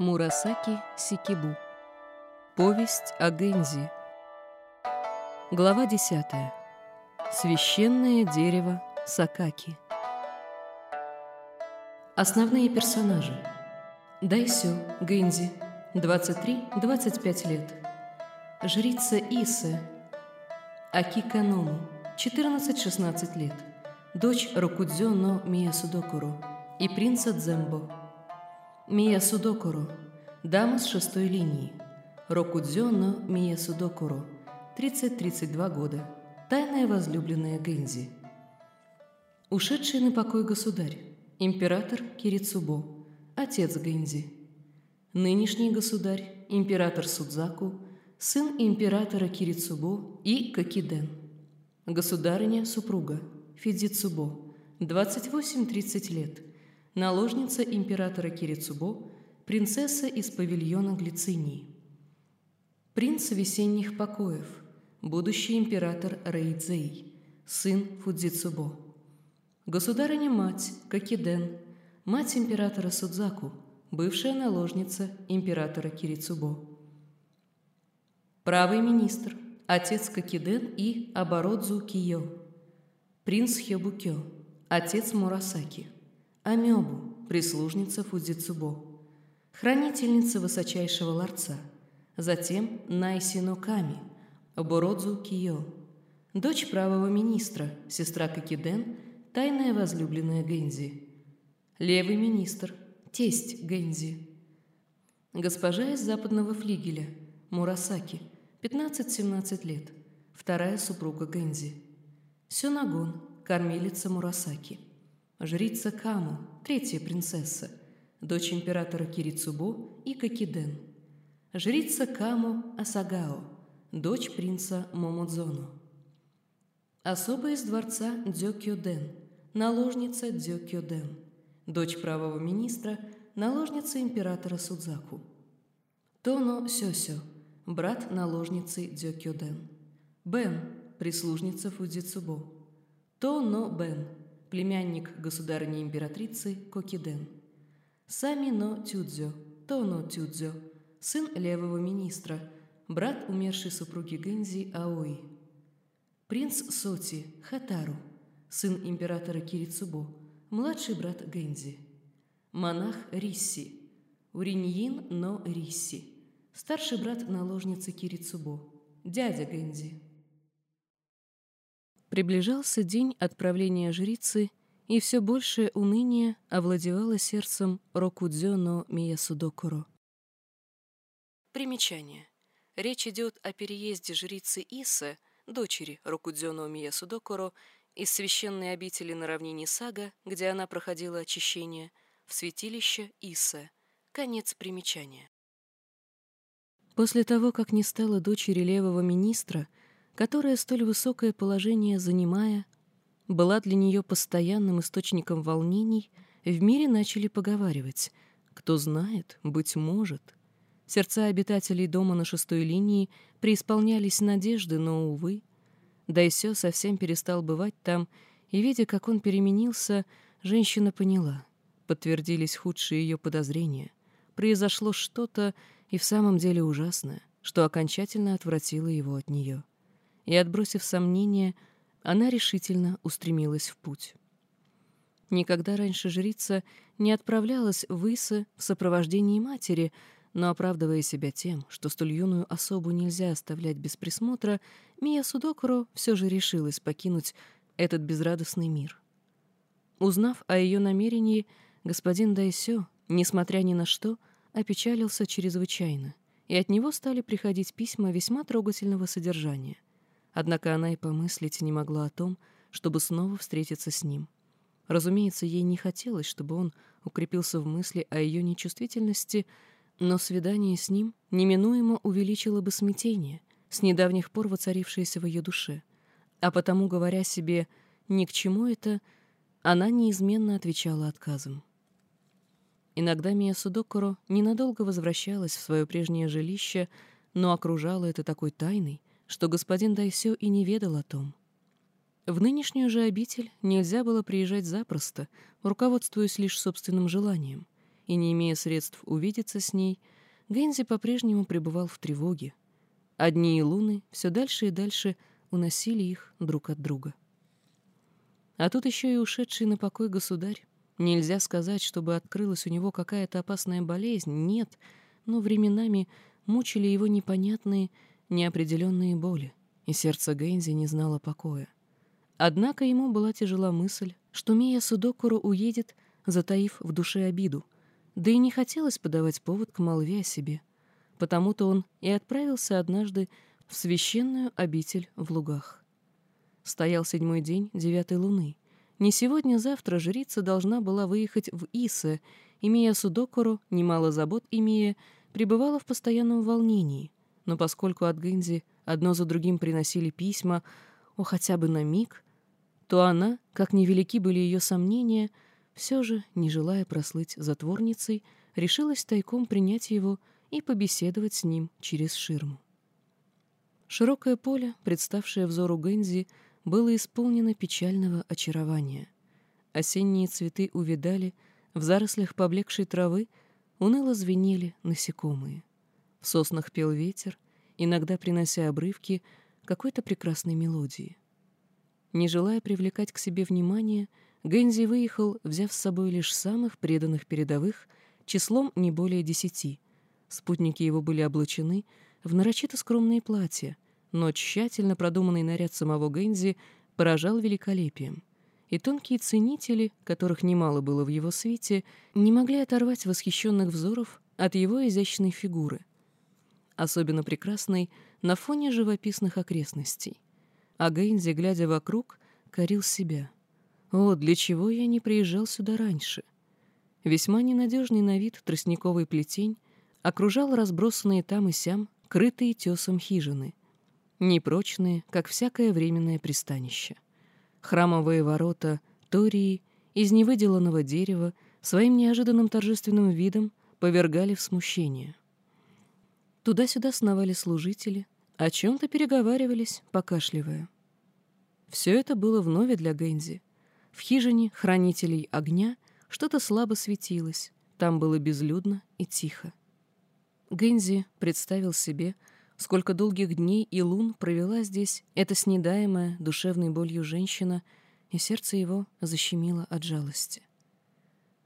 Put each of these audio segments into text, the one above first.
Мурасаки Сикибу. Повесть о Гэнзи. Глава 10. Священное дерево Сакаки. Основные персонажи. Дайсё Гэнзи, 23-25 лет. Жрица Исе. Акиканому, 14-16 лет. Дочь Рокудзё но Мия Судокуру и принца Дзембо. Мия Судокуру, дама с шестой линии. Рокудзё но Мия Судокуру, 30-32 года. Тайная возлюбленная Гэнзи. Ушедший на покой государь. Император Кирицубо. Отец Гэнзи. Нынешний государь. Император Судзаку. Сын императора Кирицубо и Кокиден. Государыня-супруга. Фидзицубо. 28-30 лет. Наложница императора Кирицубо. Принцесса из павильона Глицинии. Принц весенних покоев. Будущий император Рейдзей. Сын Фудзицубо. Государыня-мать Кокиден. Мать императора Судзаку. Бывшая наложница императора Кирицубо. Правый министр. Отец Кокиден и Абородзу Кио. Принц Хёбукё. Отец Мурасаки. Амёбу. Прислужница Фудзицубо. Хранительница высочайшего ларца. Затем Найсино Ками. Абородзу Кио. Дочь правого министра, сестра Кокиден, тайная возлюбленная Гэнзи. Левый министр, тесть Гэнзи. Госпожа из западного флигеля, Мурасаки, 15-17 лет, вторая супруга Гэнзи. Сёнагон, кормилица Мурасаки. Жрица Каму, третья принцесса, дочь императора Кирицубо и Кокиден. Жрица Каму Асагао, дочь принца Момодзоно. Особа из дворца Дзёкёден, наложница Дзёкёден, дочь правого министра, наложница императора Судзаку. Тоно Сёсё, брат наложницы Дзёкёден. Бен, прислужница Фудзицубо. Тоно Бен, племянник государыни императрицы Кокиден. Сами но Тюдзё, Тоно Тюдзё, сын левого министра, брат умершей супруги Гэнзи Аои. Принц Соти Хатару, сын императора Кирицубо, младший брат Гэнзи. Монах Рисси, Уриньин но Рисси, старший брат наложницы Кирицубо, дядя Гэнзи. Приближался день отправления жрицы, и все большее уныние овладевало сердцем Рокудзё но Миясудокуро. Примечание. Речь идет о переезде жрицы Исы, дочери Рокудзё но Миясудокуро, из священной обители на равнине Сага, где она проходила очищение, в святилище Иса. Конец примечания. После того, как не стало дочери левого министра, которая столь высокое положение занимая, была для нее постоянным источником волнений, в мире начали поговаривать. Кто знает, быть может. Сердца обитателей дома на шестой линии преисполнялись надежды, но, увы, Дайсё совсем перестал бывать там, и, видя, как он переменился, женщина поняла. Подтвердились худшие ее подозрения. Произошло что-то и в самом деле ужасное, что окончательно отвратило его от нее. И, отбросив сомнения, она решительно устремилась в путь. Никогда раньше жрица не отправлялась в Иса в сопровождении матери, но, оправдывая себя тем, что столь юную особу нельзя оставлять без присмотра, Мия Судокуро все же решилась покинуть этот безрадостный мир. Узнав о ее намерении, господин Дайсё, несмотря ни на что, опечалился чрезвычайно, и от него стали приходить письма весьма трогательного содержания. Однако она и помыслить не могла о том, чтобы снова встретиться с ним. Разумеется, ей не хотелось, чтобы он укрепился в мысли о ее нечувствительности, но свидание с ним неминуемо увеличило бы смятение, с недавних пор воцарившееся в ее душе. А потому, говоря себе «ни к чему это», она неизменно отвечала отказом. Иногда Мия Судокуро ненадолго возвращалась в свое прежнее жилище, но окружала это такой тайной, что господин Дайсё и не ведал о том. В нынешнюю же обитель нельзя было приезжать запросто, руководствуясь лишь собственным желанием — и не имея средств увидеться с ней, Гензи по-прежнему пребывал в тревоге. Одни и луны все дальше и дальше уносили их друг от друга. А тут еще и ушедший на покой государь. Нельзя сказать, чтобы открылась у него какая-то опасная болезнь, нет, но временами мучили его непонятные, неопределенные боли, и сердце Гензи не знало покоя. Однако ему была тяжела мысль, что Мия Судокуру уедет, затаив в душе обиду, да и не хотелось подавать повод к молве о себе. Потому-то он и отправился однажды в священную обитель в лугах. Стоял седьмой день девятой луны. Не сегодня-завтра жрица должна была выехать в Исе, имея Судокуру, немало забот имея, пребывала в постоянном волнении. Но поскольку от Гэнзи одно за другим приносили письма, о хотя бы на миг, то она, как невелики были ее сомнения, все же, не желая прослыть затворницей, решилась тайком принять его и побеседовать с ним через ширму. Широкое поле, представшее взору Гэнзи, было исполнено печального очарования. Осенние цветы увидали, в зарослях поблекшей травы уныло звенели насекомые. В соснах пел ветер, иногда принося обрывки какой-то прекрасной мелодии. Не желая привлекать к себе внимание, Гэнзи выехал, взяв с собой лишь самых преданных передовых, числом не более десяти. Спутники его были облачены в нарочито скромные платья, но тщательно продуманный наряд самого Гэнзи поражал великолепием. И тонкие ценители, которых немало было в его свете, не могли оторвать восхищенных взоров от его изящной фигуры, особенно прекрасной на фоне живописных окрестностей а Гейнзи, глядя вокруг, корил себя. «О, для чего я не приезжал сюда раньше?» Весьма ненадежный на вид тростниковый плетень окружал разбросанные там и сям крытые тесом хижины, непрочные, как всякое временное пристанище. Храмовые ворота Тории из невыделанного дерева своим неожиданным торжественным видом повергали в смущение. Туда-сюда сновали служители, о чем-то переговаривались, покашливая. Все это было вновь для Гэнзи. В хижине хранителей огня что-то слабо светилось, там было безлюдно и тихо. Гэнзи представил себе, сколько долгих дней и лун провела здесь эта снедаемая душевной болью женщина, и сердце его защемило от жалости.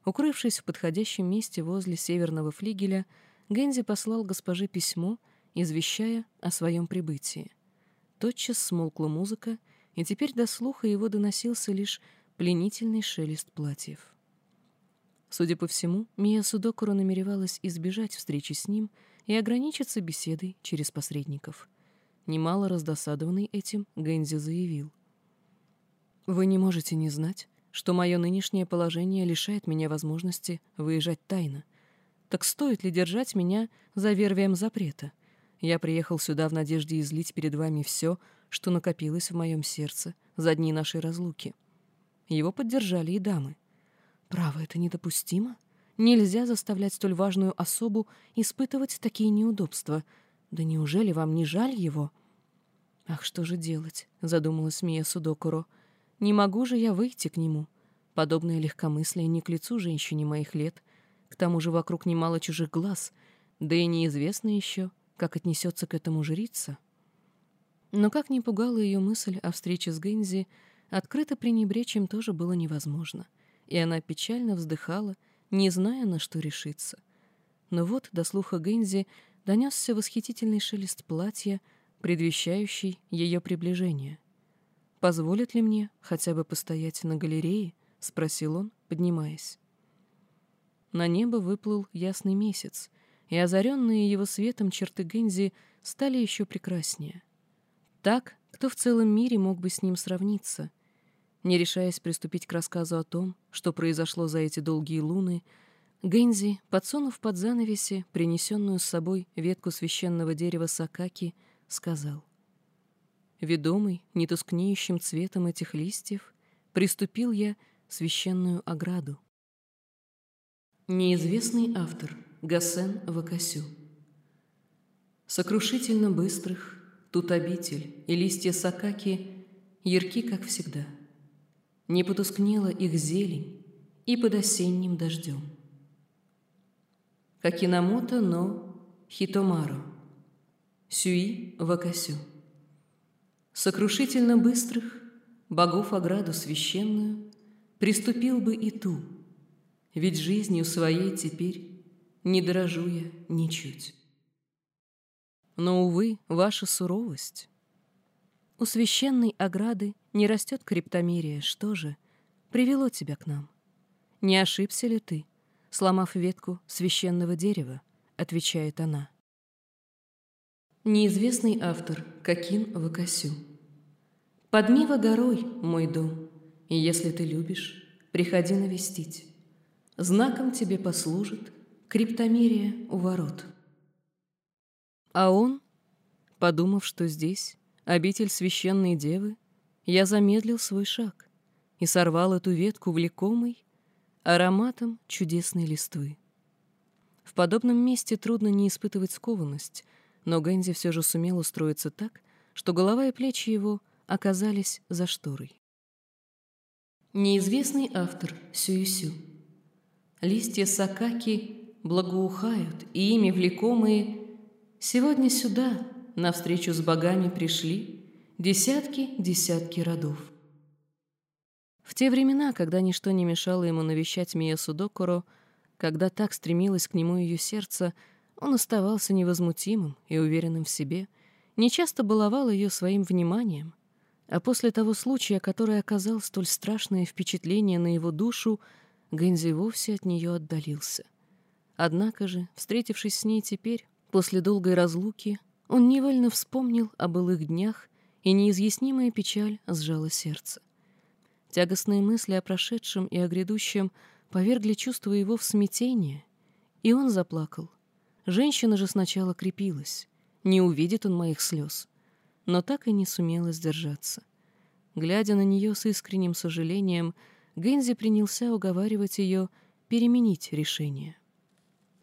Укрывшись в подходящем месте возле северного флигеля, Гэнзи послал госпоже письмо — извещая о своем прибытии. Тотчас смолкла музыка, и теперь до слуха его доносился лишь пленительный шелест платьев. Судя по всему, Мия Судокура намеревалась избежать встречи с ним и ограничиться беседой через посредников. Немало раздосадованный этим, Гэнзи заявил. «Вы не можете не знать, что мое нынешнее положение лишает меня возможности выезжать тайно. Так стоит ли держать меня за вервием запрета?» Я приехал сюда в надежде излить перед вами все, что накопилось в моем сердце за дни нашей разлуки. Его поддержали и дамы. Право, это недопустимо. Нельзя заставлять столь важную особу испытывать такие неудобства. Да неужели вам не жаль его? Ах, что же делать? Задумалась Мия Судокуро. Не могу же я выйти к нему. Подобное легкомыслие не к лицу женщине моих лет. К тому же вокруг немало чужих глаз, да и неизвестно еще, как отнесется к этому жрица. Но как ни пугала ее мысль о встрече с Гэнзи, открыто пренебречь им тоже было невозможно, и она печально вздыхала, не зная, на что решиться. Но вот до слуха Гэнзи донесся восхитительный шелест платья, предвещающий ее приближение. «Позволят ли мне хотя бы постоять на галерее?» — спросил он, поднимаясь. На небо выплыл ясный месяц, и озаренные его светом черты Гэнзи стали еще прекраснее. Так, кто в целом мире мог бы с ним сравниться? Не решаясь приступить к рассказу о том, что произошло за эти долгие луны, Гэнзи, подсунув под занавеси принесенную с собой ветку священного дерева сакаки, сказал. «Ведомый нетускнеющим цветом этих листьев, приступил я священную ограду». Неизвестный автор — Гасен Вакасю. Сокрушительно быстрых, тут обитель, и листья сакаки ярки, как всегда. Не потускнела их зелень и под осенним дождем. Хакинамото но Хитомару. Сюи Вакасю. Сокрушительно быстрых, богов ограду священную, Приступил бы и ту, ведь жизнью своей теперь Не дорожу я ничуть. Но, увы, ваша суровость. У священной ограды не растет криптомерия, что же привело тебя к нам? Не ошибся ли ты, сломав ветку священного дерева, отвечает она. Неизвестный автор Какин Вакасю. Подмива горой, мой дом, и если ты любишь, приходи навестить. Знаком тебе послужит криптомерия у ворот. А он, подумав, что здесь обитель священной девы, я замедлил свой шаг и сорвал эту ветку влекомой ароматом чудесной листвы. В подобном месте трудно не испытывать скованность, но Гэнзи все же сумел устроиться так, что голова и плечи его оказались за шторой. Неизвестный автор Сююсю. Листья сакаки благоухают, и ими влекомые сегодня сюда, навстречу с богами пришли десятки-десятки родов. В те времена, когда ничто не мешало ему навещать Мия Судокоро, когда так стремилось к нему ее сердце, он оставался невозмутимым и уверенным в себе, нечасто баловал ее своим вниманием, а после того случая, который оказал столь страшное впечатление на его душу, Гэнзи вовсе от нее отдалился. Однако же, встретившись с ней теперь, после долгой разлуки, он невольно вспомнил о былых днях, и неизъяснимая печаль сжала сердце. Тягостные мысли о прошедшем и о грядущем повергли чувство его в смятение, и он заплакал. Женщина же сначала крепилась. Не увидит он моих слез. Но так и не сумела сдержаться. Глядя на нее с искренним сожалением, Гензи принялся уговаривать ее переменить решение.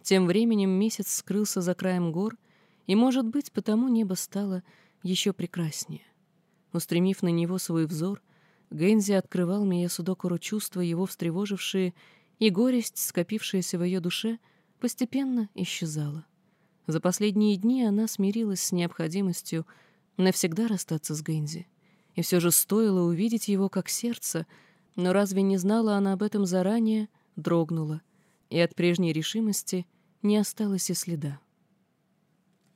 Тем временем месяц скрылся за краем гор, и, может быть, потому небо стало еще прекраснее. Устремив на него свой взор, Гэнзи открывал Мия Судокуру чувства, его встревожившие, и горесть, скопившаяся в ее душе, постепенно исчезала. За последние дни она смирилась с необходимостью навсегда расстаться с Гэнзи. И все же стоило увидеть его как сердце, но разве не знала она об этом заранее, дрогнула, и от прежней решимости не осталось и следа.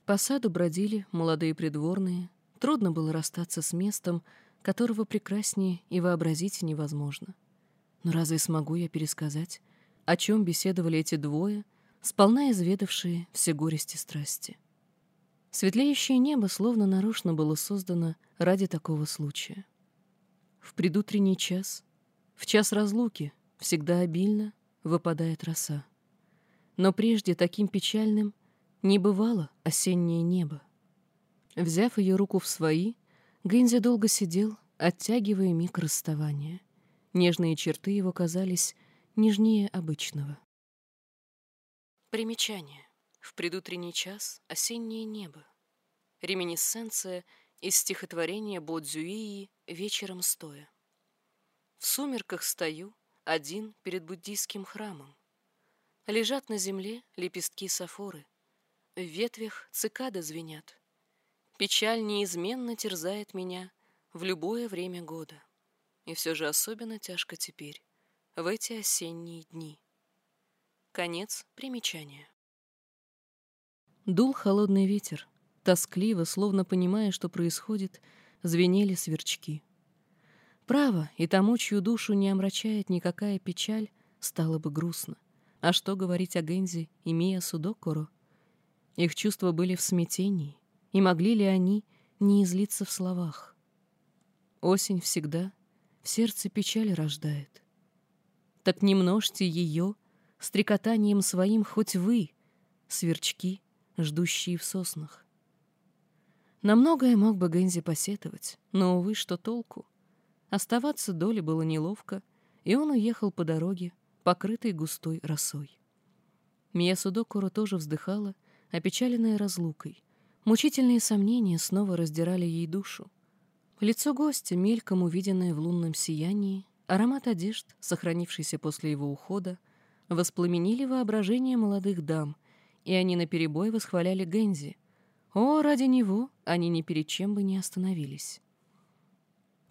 По саду бродили молодые придворные, трудно было расстаться с местом, которого прекраснее и вообразить невозможно. Но разве смогу я пересказать, о чем беседовали эти двое, сполна изведавшие все горести страсти? Светлеющее небо словно нарочно было создано ради такого случая. В предутренний час, в час разлуки, всегда обильно выпадает роса. Но прежде таким печальным не бывало осеннее небо. Взяв ее руку в свои, Гэнзи долго сидел, оттягивая миг расставания. Нежные черты его казались нежнее обычного. Примечание. В предутренний час осеннее небо. Реминисценция из стихотворения Бодзюии «Вечером стоя». В сумерках стою, один перед буддийским храмом. Лежат на земле лепестки сафоры. В ветвях цикады звенят. Печаль неизменно терзает меня в любое время года. И все же особенно тяжко теперь, в эти осенние дни. Конец примечания. Дул холодный ветер. Тоскливо, словно понимая, что происходит, звенели сверчки. Право, и тому, чью душу не омрачает никакая печаль, стало бы грустно. А что говорить о Гензи и Мия Судокоро? Их чувства были в смятении, и могли ли они не излиться в словах? Осень всегда в сердце печаль рождает. Так не множьте ее стрекотанием своим хоть вы, сверчки, ждущие в соснах. На многое мог бы Гензи посетовать, но, увы, что толку? Оставаться доле было неловко, и он уехал по дороге, покрытой густой росой. Мия Судокуро тоже вздыхала, опечаленная разлукой, Мучительные сомнения снова раздирали ей душу. Лицо гостя, мельком увиденное в лунном сиянии, аромат одежд, сохранившийся после его ухода, воспламенили воображение молодых дам, и они наперебой восхваляли Гензи. О, ради него они ни перед чем бы не остановились.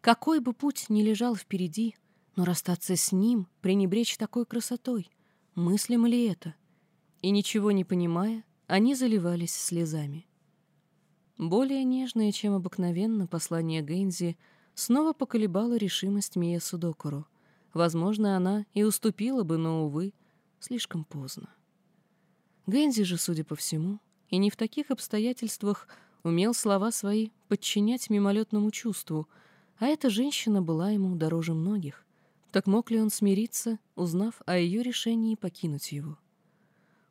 Какой бы путь ни лежал впереди, но расстаться с ним, пренебречь такой красотой, мыслим ли это? И ничего не понимая, они заливались слезами. Более нежное, чем обыкновенно, послание Гэнзи снова поколебало решимость Мия Судокуру. Возможно, она и уступила бы, но, увы, слишком поздно. Гэнзи же, судя по всему, и не в таких обстоятельствах умел слова свои подчинять мимолетному чувству — а эта женщина была ему дороже многих. Так мог ли он смириться, узнав о ее решении покинуть его?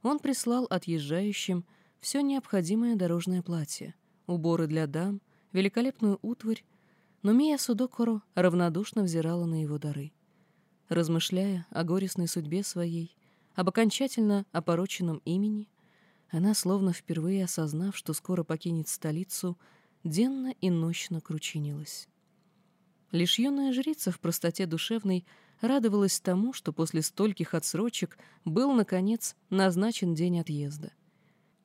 Он прислал отъезжающим все необходимое дорожное платье, уборы для дам, великолепную утварь, но Мия Судокоро равнодушно взирала на его дары. Размышляя о горестной судьбе своей, об окончательно опороченном имени, она, словно впервые осознав, что скоро покинет столицу, денно и нощно кручинилась. Лишь юная жрица в простоте душевной радовалась тому, что после стольких отсрочек был, наконец, назначен день отъезда.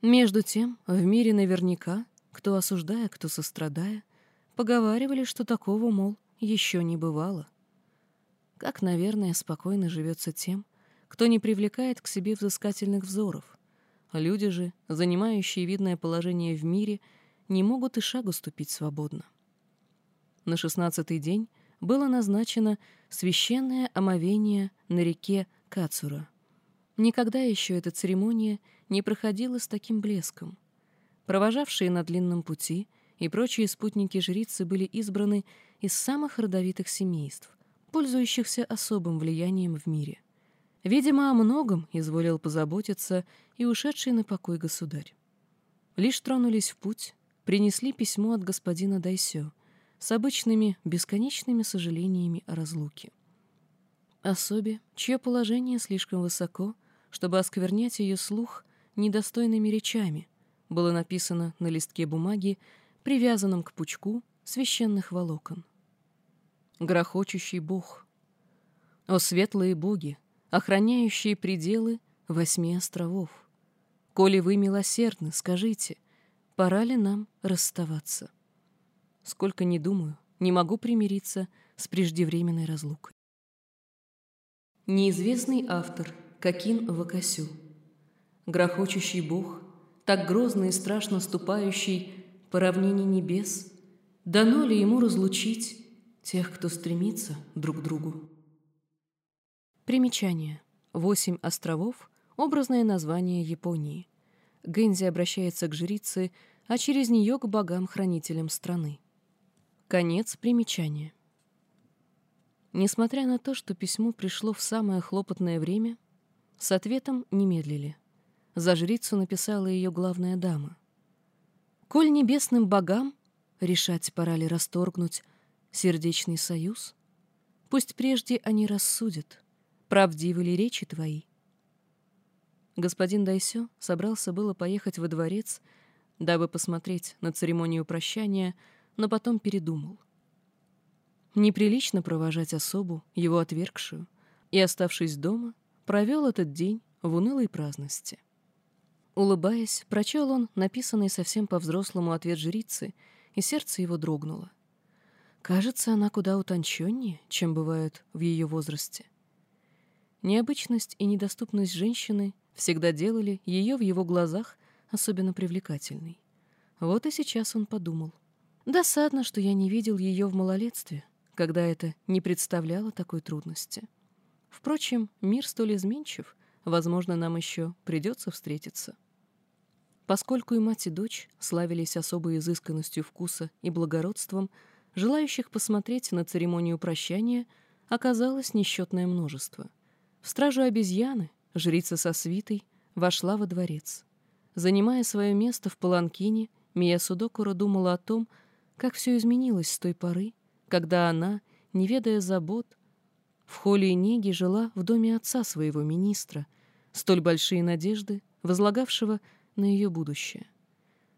Между тем, в мире наверняка, кто осуждая, кто сострадая, поговаривали, что такого, мол, еще не бывало. Как, наверное, спокойно живется тем, кто не привлекает к себе взыскательных взоров. Люди же, занимающие видное положение в мире, не могут и шагу ступить свободно. На шестнадцатый день было назначено священное омовение на реке Кацура. Никогда еще эта церемония не проходила с таким блеском. Провожавшие на длинном пути и прочие спутники жрицы были избраны из самых родовитых семейств, пользующихся особым влиянием в мире. Видимо, о многом изволил позаботиться и ушедший на покой государь. Лишь тронулись в путь, принесли письмо от господина Дайсё, с обычными бесконечными сожалениями о разлуке. Особе, чье положение слишком высоко, чтобы осквернять ее слух недостойными речами, было написано на листке бумаги, привязанном к пучку священных волокон. Грохочущий бог. О светлые боги, охраняющие пределы восьми островов! Коли вы милосердны, скажите, пора ли нам расставаться? Сколько не думаю, не могу примириться с преждевременной разлукой. Неизвестный автор Какин Вакасю. Грохочущий бог, так грозно и страшно ступающий по равнине небес, дано ли ему разлучить тех, кто стремится друг к другу? Примечание. Восемь островов — образное название Японии. Гэнзи обращается к жрице, а через нее к богам-хранителям страны. Конец примечания. Несмотря на то, что письмо пришло в самое хлопотное время, с ответом не медлили. За жрицу написала ее главная дама. «Коль небесным богам решать пора ли расторгнуть сердечный союз, пусть прежде они рассудят, правдивы ли речи твои». Господин Дайсё собрался было поехать во дворец, дабы посмотреть на церемонию прощания — но потом передумал. Неприлично провожать особу, его отвергшую, и, оставшись дома, провел этот день в унылой праздности. Улыбаясь, прочел он написанный совсем по-взрослому ответ жрицы, и сердце его дрогнуло. Кажется, она куда утонченнее, чем бывает в ее возрасте. Необычность и недоступность женщины всегда делали ее в его глазах особенно привлекательной. Вот и сейчас он подумал — Досадно, что я не видел ее в малолетстве, когда это не представляло такой трудности. Впрочем, мир столь изменчив, возможно, нам еще придется встретиться. Поскольку и мать, и дочь славились особой изысканностью вкуса и благородством, желающих посмотреть на церемонию прощания оказалось несчетное множество. В стражу обезьяны жрица со свитой вошла во дворец. Занимая свое место в паланкине, Мия Судокура думала о том, как все изменилось с той поры, когда она, не ведая забот, в холле неге жила в доме отца своего министра, столь большие надежды, возлагавшего на ее будущее.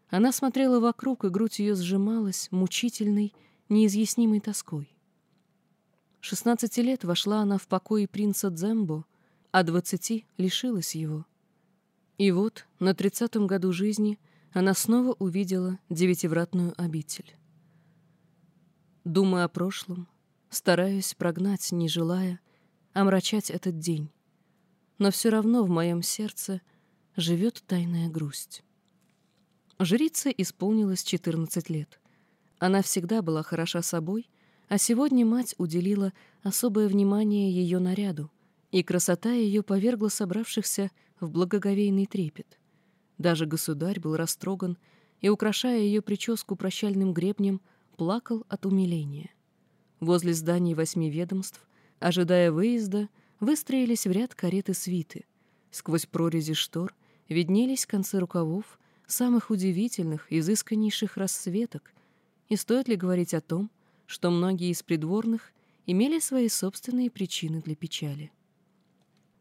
Она смотрела вокруг, и грудь ее сжималась мучительной, неизъяснимой тоской. Шестнадцати лет вошла она в покой принца Дзембо, а двадцати лишилась его. И вот на тридцатом году жизни она снова увидела девятивратную обитель. Думая о прошлом, стараюсь прогнать, не желая, омрачать этот день. Но все равно в моем сердце живет тайная грусть. Жрице исполнилось 14 лет. Она всегда была хороша собой, а сегодня мать уделила особое внимание ее наряду, и красота ее повергла собравшихся в благоговейный трепет. Даже государь был растроган и, украшая ее прическу прощальным гребнем, плакал от умиления. Возле зданий восьми ведомств, ожидая выезда, выстроились в ряд кареты свиты. Сквозь прорези штор виднелись концы рукавов самых удивительных, изысканнейших расцветок, и стоит ли говорить о том, что многие из придворных имели свои собственные причины для печали.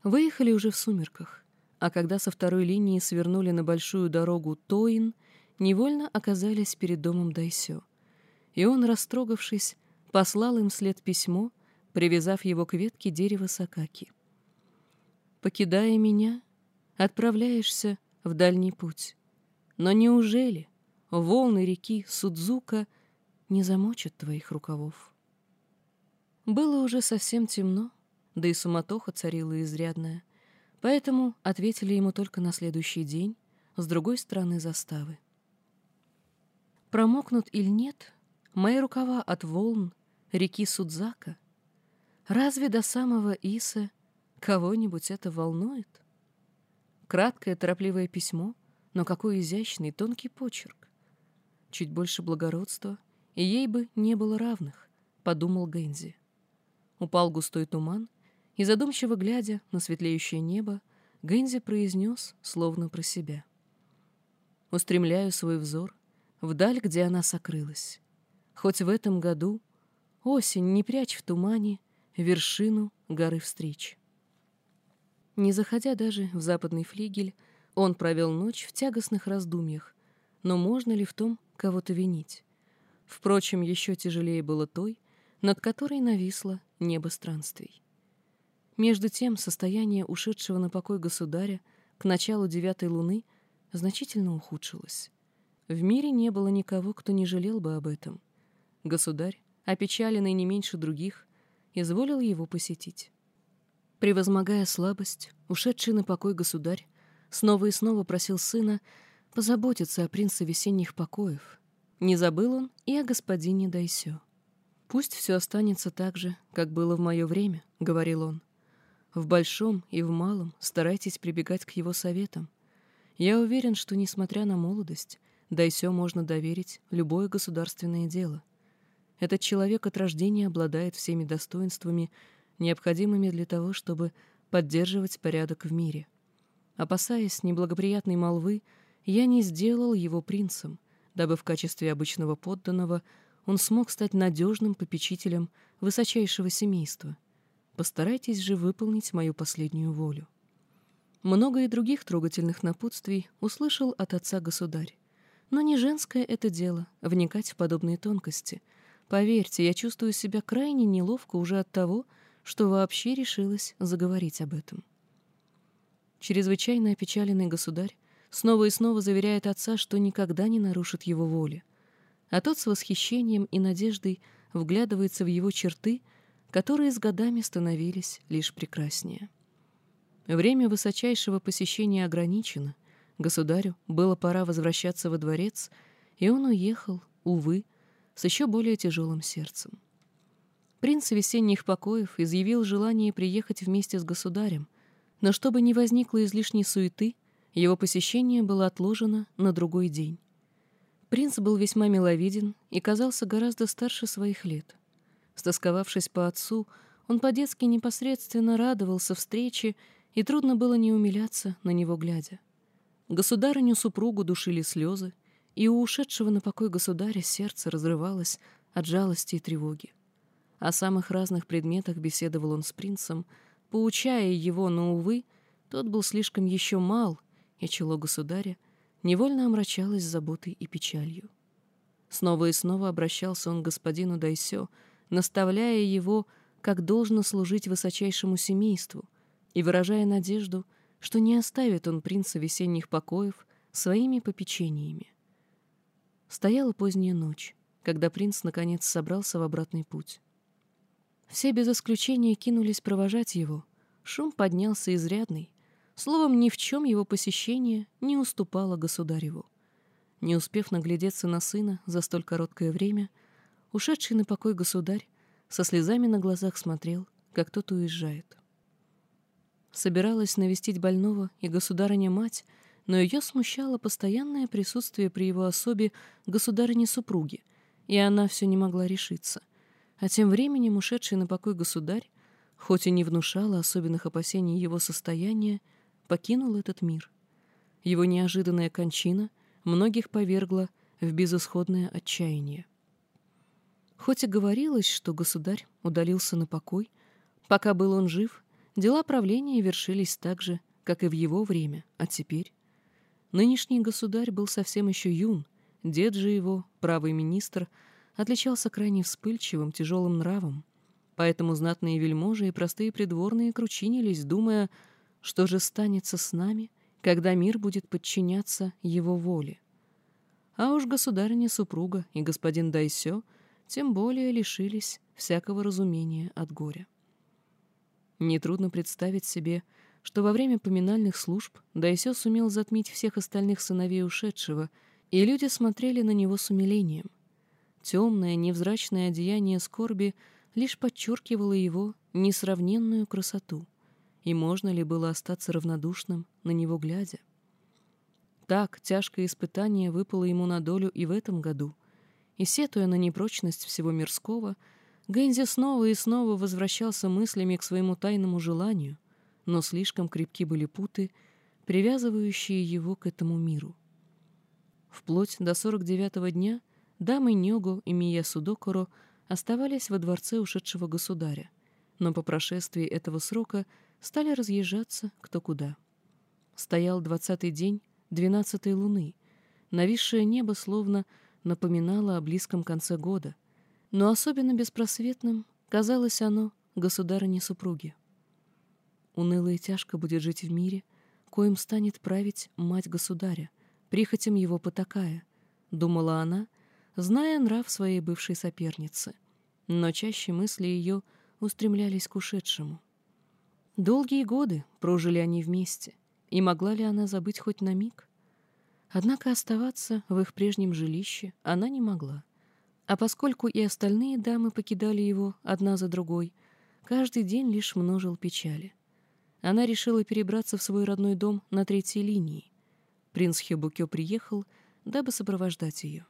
Выехали уже в сумерках, а когда со второй линии свернули на большую дорогу Тоин, невольно оказались перед домом Дайсё. И он, растрогавшись, послал им след письмо, привязав его к ветке дерева сакаки. «Покидая меня, отправляешься в дальний путь. Но неужели волны реки Судзука не замочат твоих рукавов?» Было уже совсем темно, да и суматоха царила изрядная, поэтому ответили ему только на следующий день с другой стороны заставы. Промокнут или нет, мои рукава от волн реки Судзака? Разве до самого Иса кого-нибудь это волнует? Краткое торопливое письмо, но какой изящный тонкий почерк. Чуть больше благородства, и ей бы не было равных, подумал Гэнзи. Упал густой туман, и задумчиво глядя на светлеющее небо, Гэнзи произнес, словно про себя. Устремляю свой взор вдаль, где она сокрылась. Хоть в этом году Осень, не прячь в тумане вершину горы встреч. Не заходя даже в западный флигель, он провел ночь в тягостных раздумьях, но можно ли в том кого-то винить? Впрочем, еще тяжелее было той, над которой нависло небо странствий. Между тем, состояние ушедшего на покой государя к началу девятой луны значительно ухудшилось. В мире не было никого, кто не жалел бы об этом. Государь опечаленный не меньше других, изволил его посетить. Превозмогая слабость, ушедший на покой государь снова и снова просил сына позаботиться о принце весенних покоев. Не забыл он и о господине Дайсё. «Пусть все останется так же, как было в мое время», — говорил он. «В большом и в малом старайтесь прибегать к его советам. Я уверен, что, несмотря на молодость, Дайсё можно доверить любое государственное дело. Этот человек от рождения обладает всеми достоинствами, необходимыми для того, чтобы поддерживать порядок в мире. Опасаясь неблагоприятной молвы, я не сделал его принцем, дабы в качестве обычного подданного он смог стать надежным попечителем высочайшего семейства. Постарайтесь же выполнить мою последнюю волю. Много и других трогательных напутствий услышал от отца государь. Но не женское это дело — вникать в подобные тонкости — Поверьте, я чувствую себя крайне неловко уже от того, что вообще решилась заговорить об этом. Чрезвычайно опечаленный государь снова и снова заверяет отца, что никогда не нарушит его воли, а тот с восхищением и надеждой вглядывается в его черты, которые с годами становились лишь прекраснее. Время высочайшего посещения ограничено, государю было пора возвращаться во дворец, и он уехал, увы, с еще более тяжелым сердцем. Принц весенних покоев изъявил желание приехать вместе с государем, но чтобы не возникло излишней суеты, его посещение было отложено на другой день. Принц был весьма миловиден и казался гораздо старше своих лет. Стосковавшись по отцу, он по-детски непосредственно радовался встрече, и трудно было не умиляться на него глядя. Государыню-супругу душили слезы, и у ушедшего на покой государя сердце разрывалось от жалости и тревоги. О самых разных предметах беседовал он с принцем, поучая его, но, увы, тот был слишком еще мал, и чело государя невольно омрачалось заботой и печалью. Снова и снова обращался он к господину Дайсё, наставляя его, как должно служить высочайшему семейству, и выражая надежду, что не оставит он принца весенних покоев своими попечениями. Стояла поздняя ночь, когда принц наконец собрался в обратный путь. Все без исключения кинулись провожать его. Шум поднялся изрядный. Словом, ни в чем его посещение не уступало государеву. Не успев наглядеться на сына за столь короткое время, ушедший на покой государь со слезами на глазах смотрел, как тот уезжает. Собиралась навестить больного и государыня-мать, но ее смущало постоянное присутствие при его особе государыни-супруги, и она все не могла решиться. А тем временем ушедший на покой государь, хоть и не внушала особенных опасений его состояния, покинул этот мир. Его неожиданная кончина многих повергла в безысходное отчаяние. Хоть и говорилось, что государь удалился на покой, пока был он жив, дела правления вершились так же, как и в его время, а теперь... Нынешний государь был совсем еще юн, дед же его, правый министр, отличался крайне вспыльчивым, тяжелым нравом, поэтому знатные вельможи и простые придворные кручинились, думая, что же станется с нами, когда мир будет подчиняться его воле. А уж государыня-супруга и господин Дайсё тем более лишились всякого разумения от горя. Нетрудно представить себе, что во время поминальных служб Дайсё сумел затмить всех остальных сыновей ушедшего, и люди смотрели на него с умилением. Темное, невзрачное одеяние скорби лишь подчеркивало его несравненную красоту, и можно ли было остаться равнодушным на него глядя? Так тяжкое испытание выпало ему на долю и в этом году, и, сетуя на непрочность всего мирского, Гэнзи снова и снова возвращался мыслями к своему тайному желанию, но слишком крепки были путы, привязывающие его к этому миру. Вплоть до сорок девятого дня дамы Нёго и Мия Судокоро оставались во дворце ушедшего государя, но по прошествии этого срока стали разъезжаться кто куда. Стоял двадцатый день двенадцатой луны. Нависшее небо словно напоминало о близком конце года, но особенно беспросветным казалось оно государыне-супруге. Уныло и тяжко будет жить в мире, коим станет править мать государя, прихотям его потакая, думала она, зная нрав своей бывшей соперницы, но чаще мысли ее устремлялись к ушедшему. Долгие годы прожили они вместе, и могла ли она забыть хоть на миг? Однако оставаться в их прежнем жилище она не могла. А поскольку и остальные дамы покидали его одна за другой, каждый день лишь множил печали. Она решила перебраться в свой родной дом на третьей линии. Принц Хебукё приехал, дабы сопровождать ее.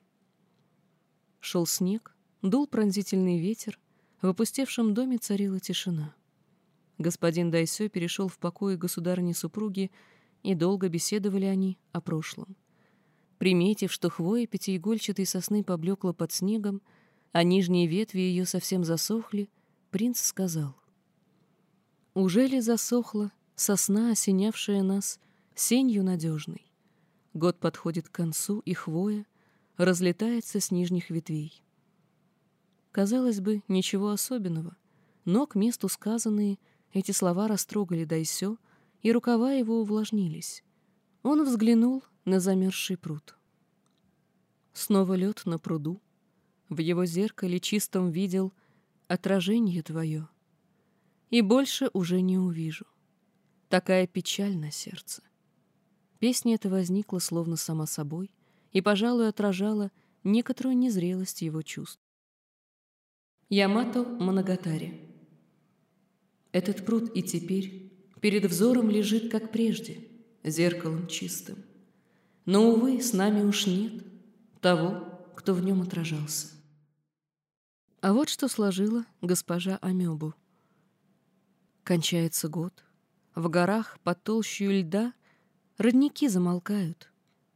Шел снег, дул пронзительный ветер, в опустевшем доме царила тишина. Господин Дайсё перешел в покои государыни-супруги, и долго беседовали они о прошлом. Приметив, что хвоя пятиигольчатой сосны поблекла под снегом, а нижние ветви ее совсем засохли, принц сказал. «Уже ли засохла сосна, осенявшая нас сенью надежной? Год подходит к концу, и хвоя разлетается с нижних ветвей. Казалось бы, ничего особенного, но к месту сказанные — эти слова растрогали Дайсё, и рукава его увлажнились. Он взглянул на замерзший пруд. Снова лед на пруду. В его зеркале чистом видел отражение твое. И больше уже не увижу. Такая печаль на сердце. Песня эта возникла словно сама собой и, пожалуй, отражала некоторую незрелость его чувств. Ямато Моногатари этот пруд и теперь перед взором лежит, как прежде, зеркалом чистым. Но, увы, с нами уж нет того, кто в нем отражался. А вот что сложила госпожа Амебу. Кончается год. В горах под толщью льда родники замолкают.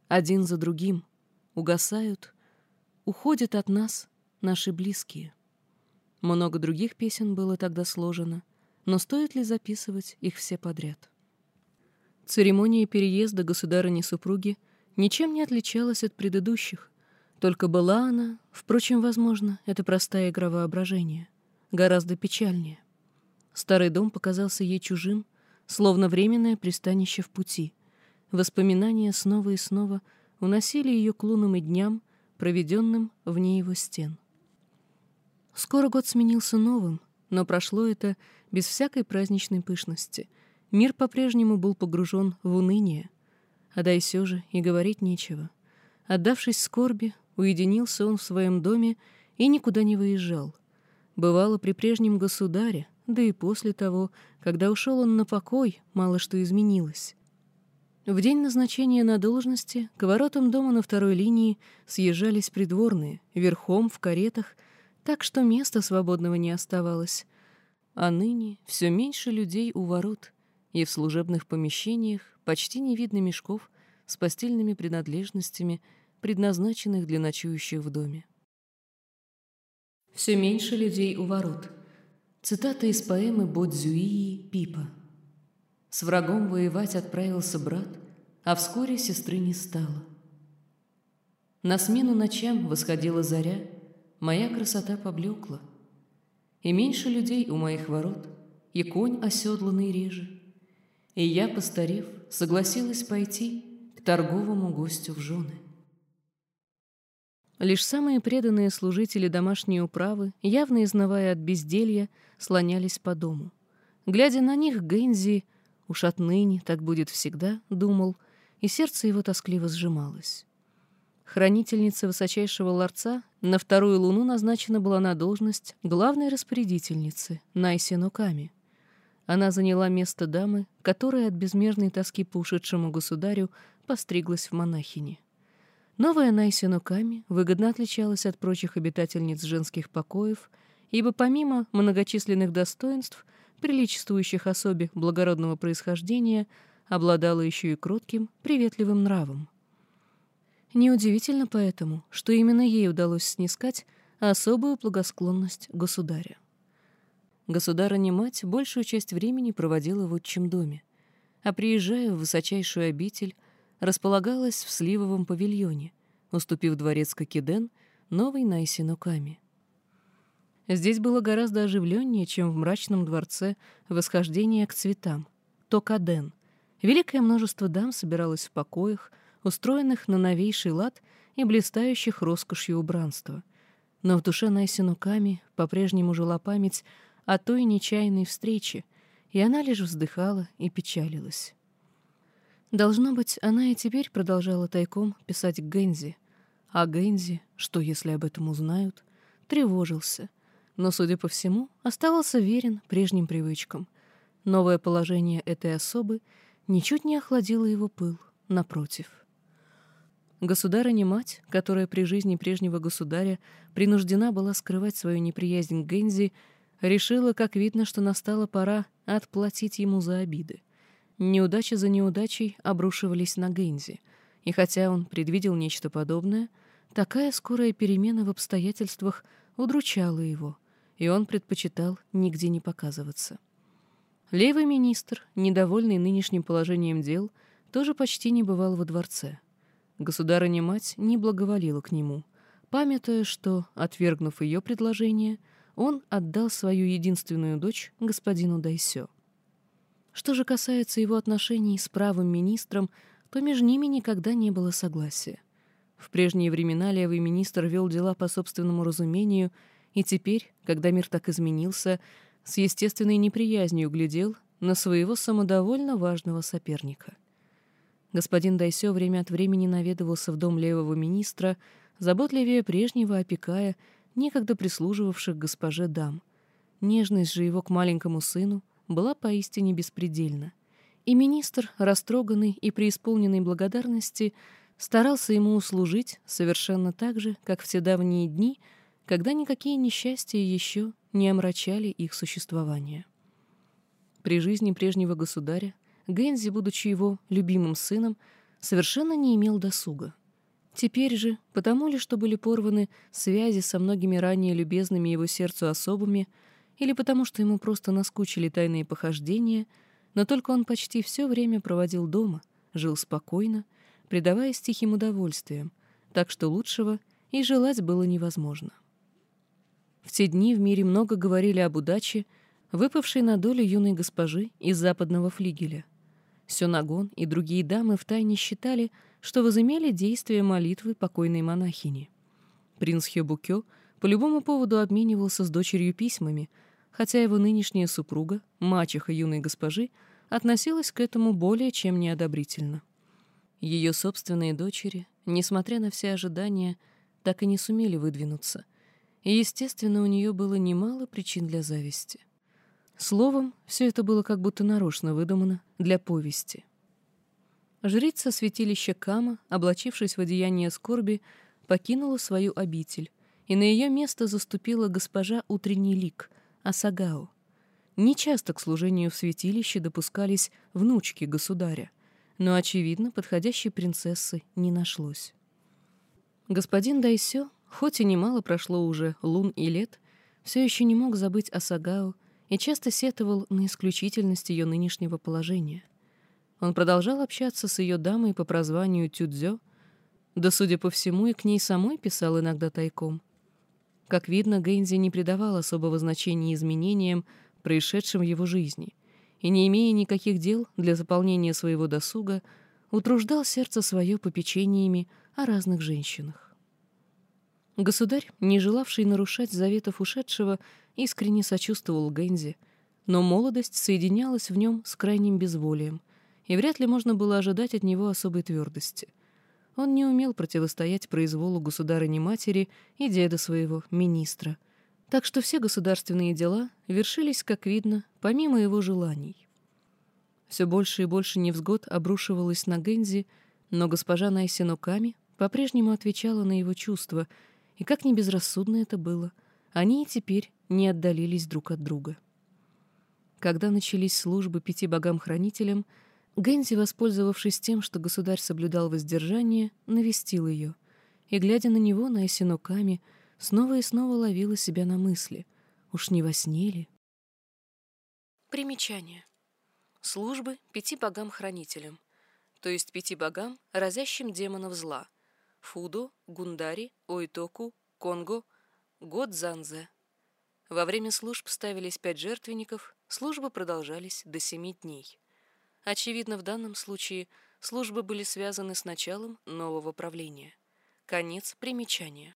Один за другим угасают, уходят от нас наши близкие. Много других песен было тогда сложено — но стоит ли записывать их все подряд? Церемония переезда государыни-супруги ничем не отличалась от предыдущих, только была она, впрочем, возможно, это простая игра воображения, гораздо печальнее. Старый дом показался ей чужим, словно временное пристанище в пути. Воспоминания снова и снова уносили ее к лунным и дням, проведенным вне его стен. Скоро год сменился новым, но прошло это без всякой праздничной пышности. Мир по-прежнему был погружен в уныние. А да и все же и говорить нечего. Отдавшись скорби, уединился он в своем доме и никуда не выезжал. Бывало при прежнем государе, да и после того, когда ушел он на покой, мало что изменилось. В день назначения на должности к воротам дома на второй линии съезжались придворные, верхом, в каретах, так что места свободного не оставалось. А ныне все меньше людей у ворот, и в служебных помещениях почти не видно мешков с постельными принадлежностями, предназначенных для ночующих в доме. Все меньше людей у ворот. Цитата из поэмы Бодзюии Пипа. С врагом воевать отправился брат, а вскоре сестры не стало. На смену ночам восходила заря, моя красота поблекла — и меньше людей у моих ворот, и конь оседланный реже. И я, постарев, согласилась пойти к торговому гостю в жены. Лишь самые преданные служители домашней управы, явно изнывая от безделья, слонялись по дому. Глядя на них, Гэнзи, уж отныне так будет всегда, думал, и сердце его тоскливо сжималось. Хранительница высочайшего ларца на вторую луну назначена была на должность главной распорядительницы Найси Нуками. Она заняла место дамы, которая от безмерной тоски по ушедшему государю постриглась в монахине. Новая Найси Нуками выгодно отличалась от прочих обитательниц женских покоев, ибо помимо многочисленных достоинств, приличествующих особе благородного происхождения, обладала еще и кротким, приветливым нравом. Неудивительно поэтому, что именно ей удалось снискать особую благосклонность государя. Государыня-мать большую часть времени проводила в отчим доме, а приезжая в высочайшую обитель, располагалась в сливовом павильоне, уступив дворец Кокиден новой Найсинуками. Здесь было гораздо оживленнее, чем в мрачном дворце восхождения к цветам, Токаден. Великое множество дам собиралось в покоях, устроенных на новейший лад и блистающих роскошью убранства. Но в душе Найсину Ками по-прежнему жила память о той нечаянной встрече, и она лишь вздыхала и печалилась. Должно быть, она и теперь продолжала тайком писать к Гензи, а Гензи, что если об этом узнают, тревожился, но, судя по всему, оставался верен прежним привычкам. Новое положение этой особы ничуть не охладило его пыл, напротив. Государыня-мать, которая при жизни прежнего государя принуждена была скрывать свою неприязнь к Гензи, решила, как видно, что настала пора отплатить ему за обиды. Неудачи за неудачей обрушивались на Гензи, и хотя он предвидел нечто подобное, такая скорая перемена в обстоятельствах удручала его, и он предпочитал нигде не показываться. Левый министр, недовольный нынешним положением дел, тоже почти не бывал во дворце — Государыня-мать не благоволила к нему, памятуя, что, отвергнув ее предложение, он отдал свою единственную дочь господину Дайсё. Что же касается его отношений с правым министром, то между ними никогда не было согласия. В прежние времена левый министр вел дела по собственному разумению, и теперь, когда мир так изменился, с естественной неприязнью глядел на своего самодовольно важного соперника — Господин Дайсё время от времени наведывался в дом левого министра, заботливее прежнего опекая некогда прислуживавших госпоже дам. Нежность же его к маленькому сыну была поистине беспредельна. И министр, растроганный и преисполненный благодарности, старался ему услужить совершенно так же, как в те давние дни, когда никакие несчастья еще не омрачали их существование. При жизни прежнего государя Гэнзи, будучи его любимым сыном, совершенно не имел досуга. Теперь же, потому ли, что были порваны связи со многими ранее любезными его сердцу особами, или потому что ему просто наскучили тайные похождения, но только он почти все время проводил дома, жил спокойно, предаваясь тихим удовольствиям, так что лучшего и желать было невозможно. В те дни в мире много говорили об удаче, выпавший на долю юной госпожи из западного флигеля. Сёнагон и другие дамы втайне считали, что возымели действие молитвы покойной монахини. Принц Хёбукё по любому поводу обменивался с дочерью письмами, хотя его нынешняя супруга, мачеха юной госпожи, относилась к этому более чем неодобрительно. Ее собственные дочери, несмотря на все ожидания, так и не сумели выдвинуться, и, естественно, у нее было немало причин для зависти. Словом, все это было как будто нарочно выдумано для повести. Жрица святилища Кама, облачившись в одеяние скорби, покинула свою обитель, и на ее место заступила госпожа Утренний лик, Асагао. Нечасто к служению в святилище допускались внучки государя, но, очевидно, подходящей принцессы не нашлось. Господин Дайсё, хоть и немало прошло уже лун и лет, все еще не мог забыть о Сагао и часто сетовал на исключительность ее нынешнего положения. Он продолжал общаться с ее дамой по прозванию Тюдзё, да, судя по всему, и к ней самой писал иногда тайком. Как видно, Гэнзи не придавал особого значения изменениям, происшедшим в его жизни, и, не имея никаких дел для заполнения своего досуга, утруждал сердце свое попечениями о разных женщинах. Государь, не желавший нарушать заветов ушедшего, искренне сочувствовал Гэнзи, но молодость соединялась в нем с крайним безволием, и вряд ли можно было ожидать от него особой твердости — он не умел противостоять произволу государыни-матери и деда своего, министра. Так что все государственные дела вершились, как видно, помимо его желаний. Все больше и больше невзгод обрушивалось на Гензи, но госпожа Найсинуками по-прежнему отвечала на его чувства, и как ни безрассудно это было, они и теперь не отдалились друг от друга. Когда начались службы пяти богам-хранителям, Гэнзи, воспользовавшись тем, что государь соблюдал воздержание, навестил ее, и, глядя на него, на Эсинуками, снова и снова ловила себя на мысли. Уж не во сне ли? Примечание. Службы пяти богам-хранителям, то есть пяти богам, разящим демонов зла. Фудо, Гундари, Ойтоку, Конго, Годзанзе. Во время служб ставились пять жертвенников, службы продолжались до семи дней. Очевидно, в данном случае службы были связаны с началом нового правления. Конец примечания.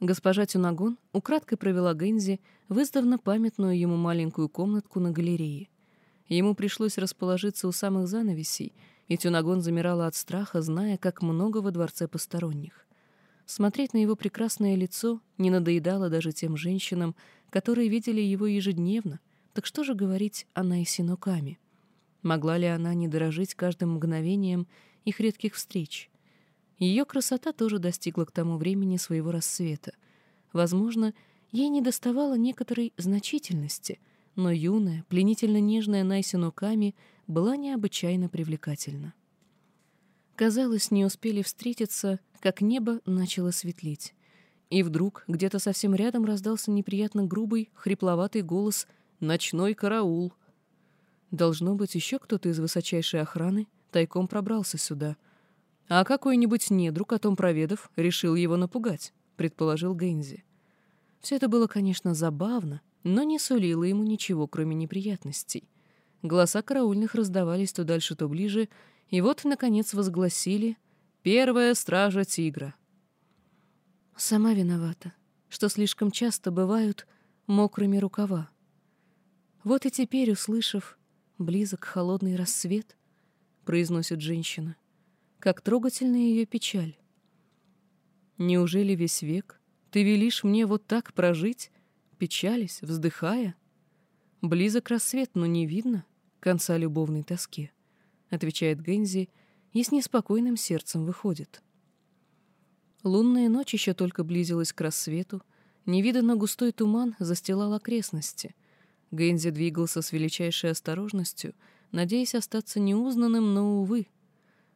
Госпожа Тюнагон украдкой провела Гэнзи в издавна памятную ему маленькую комнатку на галерее. Ему пришлось расположиться у самых занавесей, и Тюнагон замирала от страха, зная, как много во дворце посторонних. Смотреть на его прекрасное лицо не надоедало даже тем женщинам, которые видели его ежедневно, так что же говорить о Найсинокаме? Могла ли она не дорожить каждым мгновением их редких встреч? Ее красота тоже достигла к тому времени своего рассвета. Возможно, ей не доставало некоторой значительности, но юная, пленительно нежная Найсину Ками была необычайно привлекательна. Казалось, не успели встретиться, как небо начало светлеть. И вдруг где-то совсем рядом раздался неприятно грубый, хрипловатый голос «Ночной караул!» Должно быть, еще кто-то из высочайшей охраны тайком пробрался сюда. А какой-нибудь недруг, о том проведав, решил его напугать, предположил Гэнзи. Все это было, конечно, забавно, но не сулило ему ничего, кроме неприятностей. Голоса караульных раздавались то дальше, то ближе, и вот, наконец, возгласили «Первая стража тигра». Сама виновата, что слишком часто бывают мокрыми рукава. Вот и теперь, услышав близок холодный рассвет, произносит женщина, как трогательна ее печаль. Неужели весь век ты велишь мне вот так прожить, печались, вздыхая? Близок рассвет, но не видно конца любовной тоске, отвечает Гензи и с неспокойным сердцем выходит. Лунная ночь еще только близилась к рассвету, невиданно густой туман застилал окрестности — Гэнзи двигался с величайшей осторожностью, надеясь остаться неузнанным, но, увы.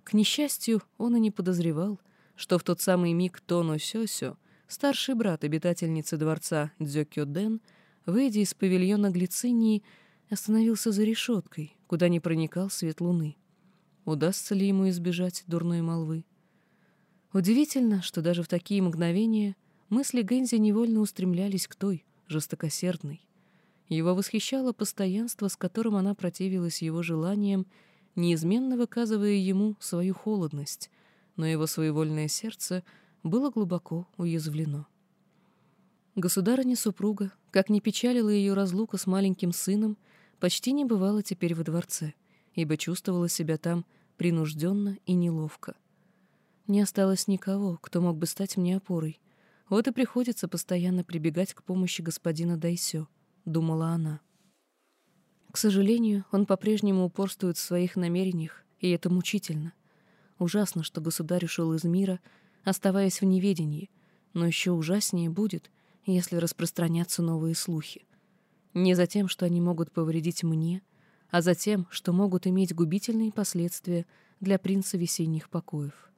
К несчастью, он и не подозревал, что в тот самый миг Тоно Сёсё, старший брат обитательницы дворца Дзёкёден, выйдя из павильона Глицинии, остановился за решеткой, куда не проникал свет луны. Удастся ли ему избежать дурной молвы? Удивительно, что даже в такие мгновения мысли Гэнзи невольно устремлялись к той, жестокосердной, Его восхищало постоянство, с которым она противилась его желаниям, неизменно выказывая ему свою холодность, но его своевольное сердце было глубоко уязвлено. Государыня-супруга, как ни печалила ее разлука с маленьким сыном, почти не бывала теперь во дворце, ибо чувствовала себя там принужденно и неловко. Не осталось никого, кто мог бы стать мне опорой. Вот и приходится постоянно прибегать к помощи господина Дайсё, — думала она. К сожалению, он по-прежнему упорствует в своих намерениях, и это мучительно. Ужасно, что государь ушел из мира, оставаясь в неведении, но еще ужаснее будет, если распространятся новые слухи. Не за тем, что они могут повредить мне, а за тем, что могут иметь губительные последствия для принца весенних покоев.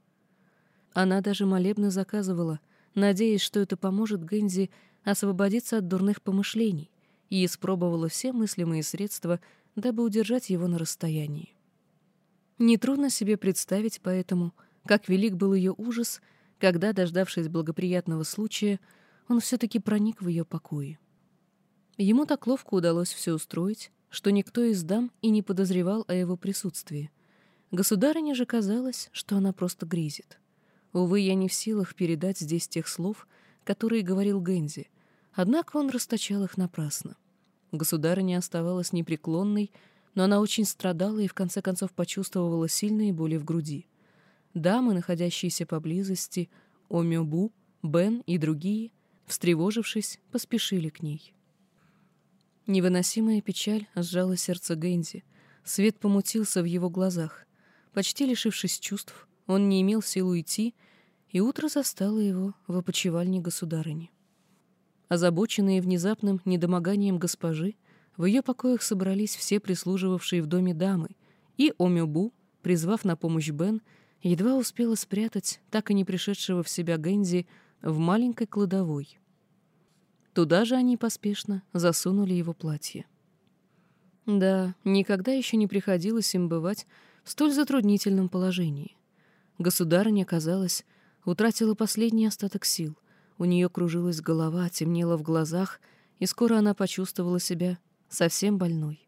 Она даже молебно заказывала, надеясь, что это поможет Гензи освободиться от дурных помышлений, и испробовала все мыслимые средства, дабы удержать его на расстоянии. Нетрудно себе представить поэтому, как велик был ее ужас, когда, дождавшись благоприятного случая, он все-таки проник в ее покои. Ему так ловко удалось все устроить, что никто из дам и не подозревал о его присутствии. Государыне же казалось, что она просто грезит. Увы, я не в силах передать здесь тех слов, которые говорил Гензи, однако он расточал их напрасно. Государыня оставалась непреклонной, но она очень страдала и в конце концов почувствовала сильные боли в груди. Дамы, находящиеся поблизости, Омёбу, Бен и другие, встревожившись, поспешили к ней. Невыносимая печаль сжала сердце Гэнзи. Свет помутился в его глазах. Почти лишившись чувств, он не имел сил уйти, и утро застало его в опочивальне государыни. Озабоченные внезапным недомоганием госпожи, в ее покоях собрались все прислуживавшие в доме дамы, и Омюбу, призвав на помощь Бен, едва успела спрятать так и не пришедшего в себя Гэнзи в маленькой кладовой. Туда же они поспешно засунули его платье. Да, никогда еще не приходилось им бывать в столь затруднительном положении. Государыня, казалось, утратила последний остаток сил. У нее кружилась голова, темнело в глазах, и скоро она почувствовала себя совсем больной.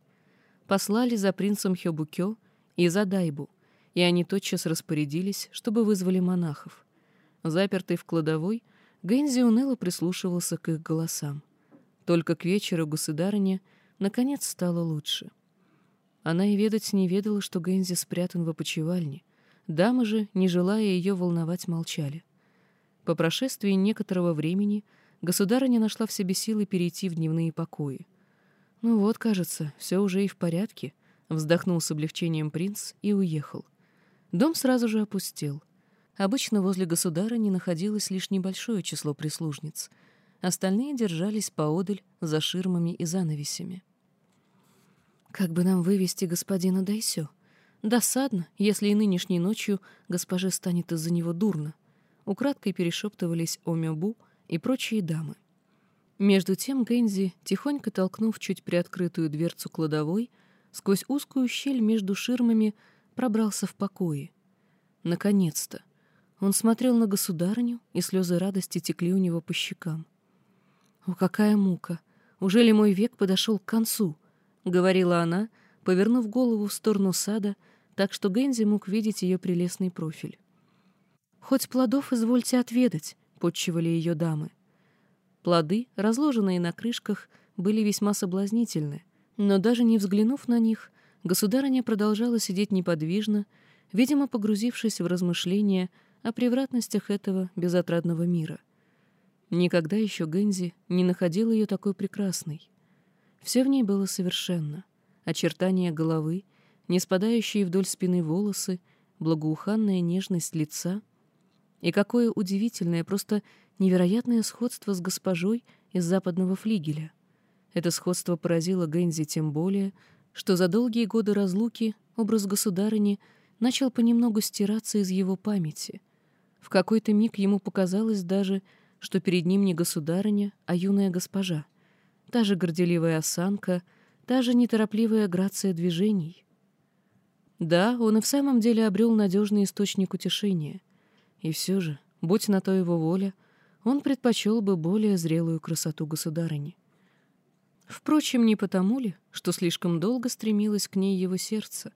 Послали за принцем Хёбукё и за Дайбу, и они тотчас распорядились, чтобы вызвали монахов. Запертый в кладовой, Гэнзи уныло прислушивался к их голосам. Только к вечеру государыне наконец стало лучше. Она и ведать не ведала, что Гэнзи спрятан в опочивальне. Дамы же, не желая ее волновать, молчали. По прошествии некоторого времени государыня нашла в себе силы перейти в дневные покои. «Ну вот, кажется, все уже и в порядке», — вздохнул с облегчением принц и уехал. Дом сразу же опустел — Обычно возле государа не находилось лишь небольшое число прислужниц. Остальные держались поодаль, за ширмами и занавесями. «Как бы нам вывести господина Дайсё? Досадно, если и нынешней ночью госпоже станет из-за него дурно». Украдкой перешептывались Омёбу и прочие дамы. Между тем Гэнзи, тихонько толкнув чуть приоткрытую дверцу кладовой, сквозь узкую щель между ширмами пробрался в покое. Наконец-то! Он смотрел на государыню, и слезы радости текли у него по щекам. «О, какая мука! Уже ли мой век подошел к концу?» — говорила она, повернув голову в сторону сада, так что Гензи мог видеть ее прелестный профиль. «Хоть плодов извольте отведать», — подчивали ее дамы. Плоды, разложенные на крышках, были весьма соблазнительны, но даже не взглянув на них, государыня продолжала сидеть неподвижно, видимо, погрузившись в размышления о превратностях этого безотрадного мира. Никогда еще Гэнзи не находил ее такой прекрасной. Все в ней было совершенно. Очертания головы, не спадающие вдоль спины волосы, благоуханная нежность лица. И какое удивительное, просто невероятное сходство с госпожой из западного флигеля. Это сходство поразило Гэнзи тем более, что за долгие годы разлуки образ государыни начал понемногу стираться из его памяти — в какой-то миг ему показалось даже, что перед ним не государыня, а юная госпожа. Та же горделивая осанка, та же неторопливая грация движений. Да, он и в самом деле обрел надежный источник утешения. И все же, будь на то его воля, он предпочел бы более зрелую красоту государыни. Впрочем, не потому ли, что слишком долго стремилось к ней его сердце?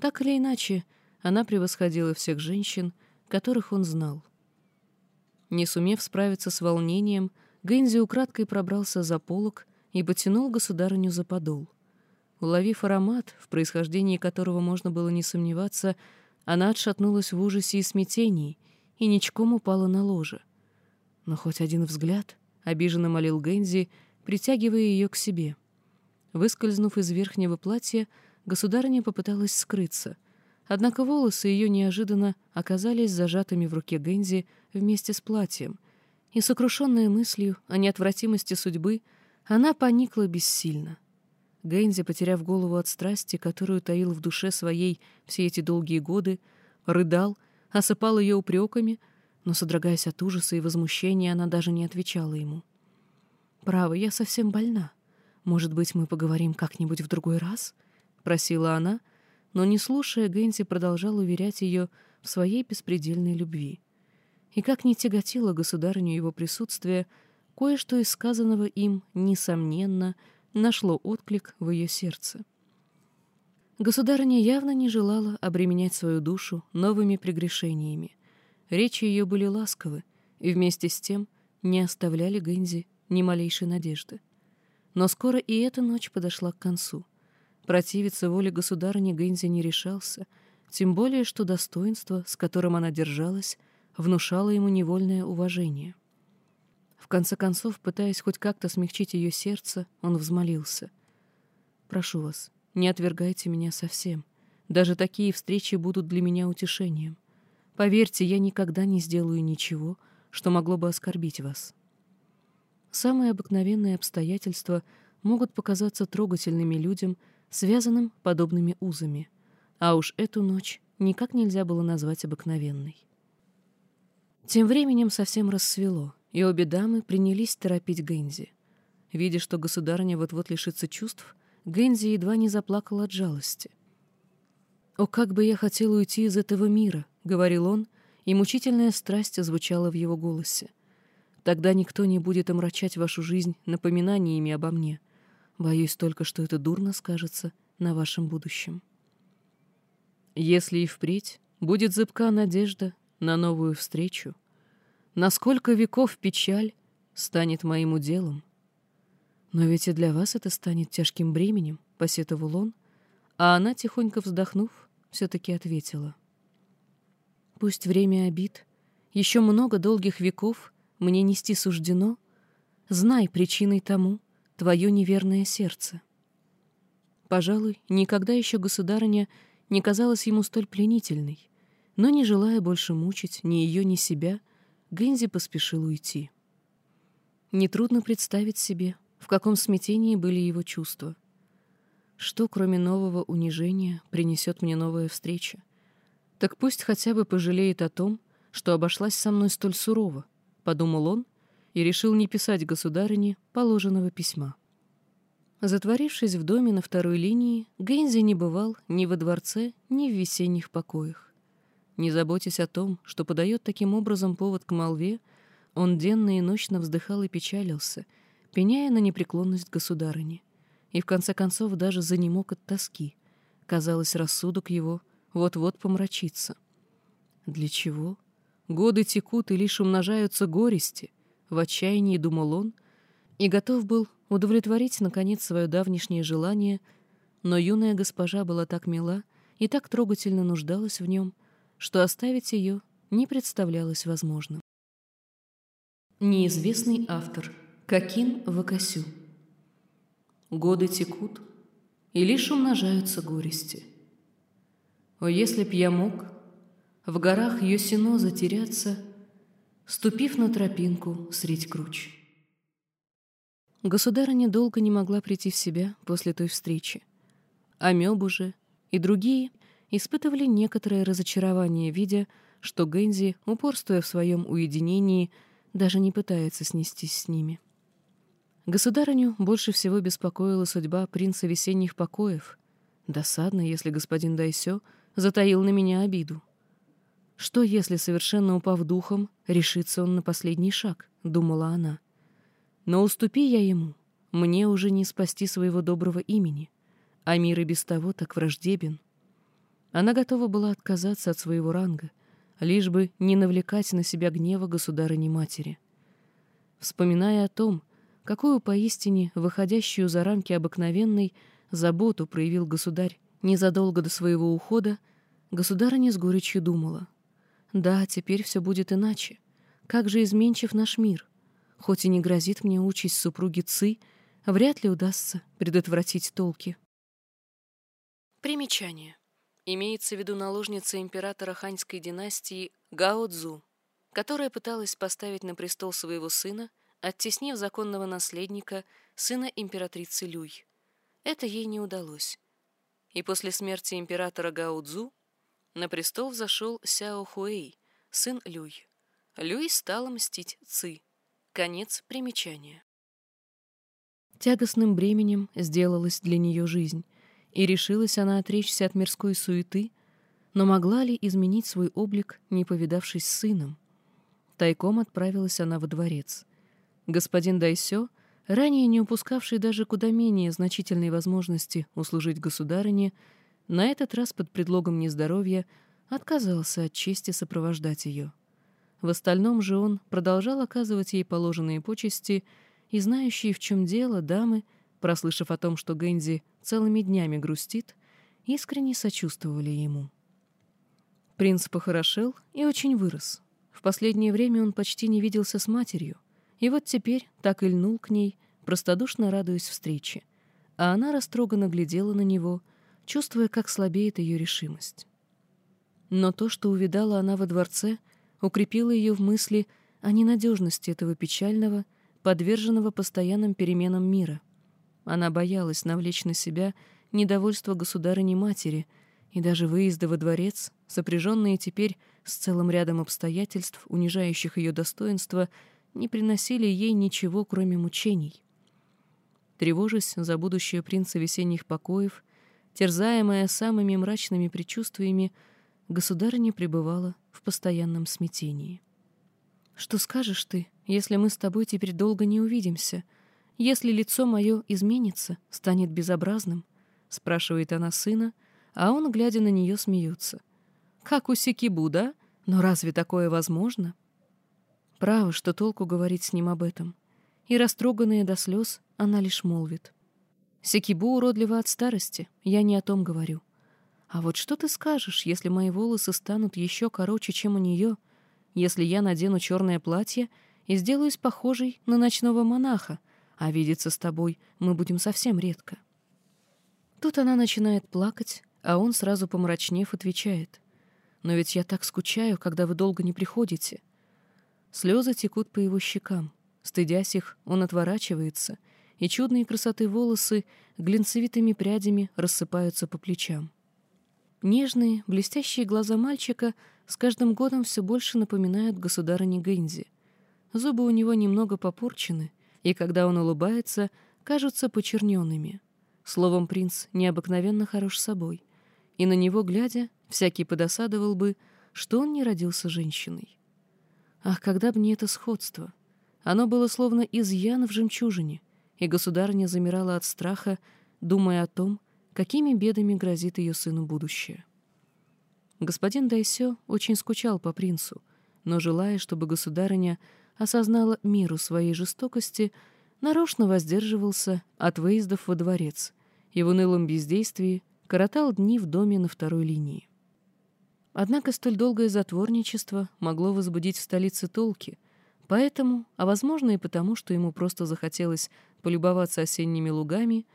Так или иначе, она превосходила всех женщин, которых он знал. Не сумев справиться с волнением, Гэнзи украдкой пробрался за полок и потянул государыню за подол. Уловив аромат, в происхождении которого можно было не сомневаться, она отшатнулась в ужасе и смятении и ничком упала на ложе. Но хоть один взгляд, — обиженно молил Гэнзи, притягивая ее к себе. Выскользнув из верхнего платья, государыня попыталась скрыться, однако волосы ее неожиданно оказались зажатыми в руке Гэнзи вместе с платьем, и, сокрушенная мыслью о неотвратимости судьбы, она поникла бессильно. Гэнзи, потеряв голову от страсти, которую таил в душе своей все эти долгие годы, рыдал, осыпал ее упреками, но, содрогаясь от ужаса и возмущения, она даже не отвечала ему. «Право, я совсем больна. Может быть, мы поговорим как-нибудь в другой раз?» — просила она, но, не слушая, Гэнзи продолжал уверять ее в своей беспредельной любви. И как не тяготило государыню его присутствие, кое-что из сказанного им, несомненно, — нашло отклик в ее сердце. Государыня явно не желала обременять свою душу новыми прегрешениями. Речи ее были ласковы и вместе с тем не оставляли Гэнзи ни малейшей надежды. Но скоро и эта ночь подошла к концу. Противиться воле государыни Гэнзи не решался, тем более что достоинство, с которым она держалась, внушало ему невольное уважение конце концов, пытаясь хоть как-то смягчить ее сердце, он взмолился. «Прошу вас, не отвергайте меня совсем. Даже такие встречи будут для меня утешением. Поверьте, я никогда не сделаю ничего, что могло бы оскорбить вас». Самые обыкновенные обстоятельства могут показаться трогательными людям, связанным подобными узами, а уж эту ночь никак нельзя было назвать обыкновенной. Тем временем совсем рассвело — и обе дамы принялись торопить Гэнзи. Видя, что государыня вот-вот лишится чувств, Гэнзи едва не заплакал от жалости. «О, как бы я хотел уйти из этого мира!» — говорил он, и мучительная страсть звучала в его голосе. «Тогда никто не будет омрачать вашу жизнь напоминаниями обо мне. Боюсь только, что это дурно скажется на вашем будущем». Если и впредь будет зыбка надежда на новую встречу, насколько веков печаль станет моим уделом. Но ведь и для вас это станет тяжким бременем, — посетовал он, а она, тихонько вздохнув, все-таки ответила. Пусть время обид, еще много долгих веков мне нести суждено, знай причиной тому твое неверное сердце. Пожалуй, никогда еще государыня не казалась ему столь пленительной, но, не желая больше мучить ни ее, ни себя, — Гэнзи поспешил уйти. Нетрудно представить себе, в каком смятении были его чувства. Что, кроме нового унижения, принесет мне новая встреча? Так пусть хотя бы пожалеет о том, что обошлась со мной столь сурово, — подумал он и решил не писать государыне положенного письма. Затворившись в доме на второй линии, Гэнзи не бывал ни во дворце, ни в весенних покоях. Не заботясь о том, что подает таким образом повод к молве, он денно и ночно вздыхал и печалился, пеняя на непреклонность государыни. И в конце концов даже занемог от тоски. Казалось, рассудок его вот-вот помрачится. Для чего? Годы текут и лишь умножаются горести, в отчаянии думал он, и готов был удовлетворить, наконец, свое давнишнее желание, но юная госпожа была так мила и так трогательно нуждалась в нем, что оставить ее не представлялось возможным. Неизвестный автор Какин Вакасю Годы текут, и лишь умножаются горести. О, если б я мог в горах Йосино затеряться, ступив на тропинку средь круч. Государыня долго не могла прийти в себя после той встречи. Амебу же и другие испытывали некоторое разочарование, видя, что Гэнзи, упорствуя в своем уединении, даже не пытается снестись с ними. Государыню больше всего беспокоила судьба принца весенних покоев. Досадно, если господин Дайсё затаил на меня обиду. Что, если, совершенно упав духом, решится он на последний шаг, — думала она. Но уступи я ему, мне уже не спасти своего доброго имени, а мир и без того так враждебен. Она готова была отказаться от своего ранга, лишь бы не навлекать на себя гнева государыни-матери. Вспоминая о том, какую поистине выходящую за рамки обыкновенной заботу проявил государь незадолго до своего ухода, государыня с горечью думала. «Да, теперь все будет иначе. Как же изменчив наш мир. Хоть и не грозит мне участь супруги Ци, вряд ли удастся предотвратить толки». Примечание. Имеется в виду наложница императора ханьской династии Гао Цзу, которая пыталась поставить на престол своего сына, оттеснив законного наследника, сына императрицы Люй. Это ей не удалось. И после смерти императора Гао Цзу на престол взошел Сяо Хуэй, сын Люй. Люй стала мстить Ци. Конец примечания. Тягостным бременем сделалась для нее жизнь, и решилась она отречься от мирской суеты, но могла ли изменить свой облик, не повидавшись с сыном? Тайком отправилась она во дворец. Господин Дайсё, ранее не упускавший даже куда менее значительной возможности услужить государыне, на этот раз под предлогом нездоровья отказался от чести сопровождать ее. В остальном же он продолжал оказывать ей положенные почести, и знающие, в чем дело, дамы, прослышав о том, что Гэнзи целыми днями грустит, искренне сочувствовали ему. Принц похорошел и очень вырос. В последнее время он почти не виделся с матерью, и вот теперь так и льнул к ней, простодушно радуясь встрече, а она растроганно глядела на него, чувствуя, как слабеет ее решимость. Но то, что увидала она во дворце, укрепило ее в мысли о ненадежности этого печального, подверженного постоянным переменам мира — она боялась навлечь на себя недовольство государыни-матери, и даже выезды во дворец, сопряженные теперь с целым рядом обстоятельств, унижающих ее достоинство, не приносили ей ничего, кроме мучений. Тревожась за будущее принца весенних покоев, терзаемая самыми мрачными предчувствиями, государыня пребывала в постоянном смятении. «Что скажешь ты, если мы с тобой теперь долго не увидимся?» если лицо мое изменится, станет безобразным?» — спрашивает она сына, а он, глядя на нее, смеется. «Как у Сикибу, да? Но разве такое возможно?» Право, что толку говорить с ним об этом. И растроганная до слез, она лишь молвит. «Сикибу уродлива от старости, я не о том говорю. А вот что ты скажешь, если мои волосы станут еще короче, чем у нее, если я надену черное платье и сделаюсь похожей на ночного монаха, а видеться с тобой мы будем совсем редко. Тут она начинает плакать, а он, сразу помрачнев, отвечает. «Но ведь я так скучаю, когда вы долго не приходите». Слезы текут по его щекам. Стыдясь их, он отворачивается, и чудные красоты волосы глинцевитыми прядями рассыпаются по плечам. Нежные, блестящие глаза мальчика с каждым годом все больше напоминают государыне Гэнзи. Зубы у него немного попорчены, и когда он улыбается, кажутся почерненными. Словом, принц необыкновенно хорош собой, и на него, глядя, всякий подосадовал бы, что он не родился женщиной. Ах, когда б не это сходство! Оно было словно изъян в жемчужине, и государыня замирала от страха, думая о том, какими бедами грозит ее сыну будущее. Господин Дайсё очень скучал по принцу, но, желая, чтобы государыня осознала меру своей жестокости, нарочно воздерживался от выездов во дворец и в унылом бездействии коротал дни в доме на второй линии. Однако столь долгое затворничество могло возбудить в столице толки, поэтому, а возможно и потому, что ему просто захотелось полюбоваться осенними лугами,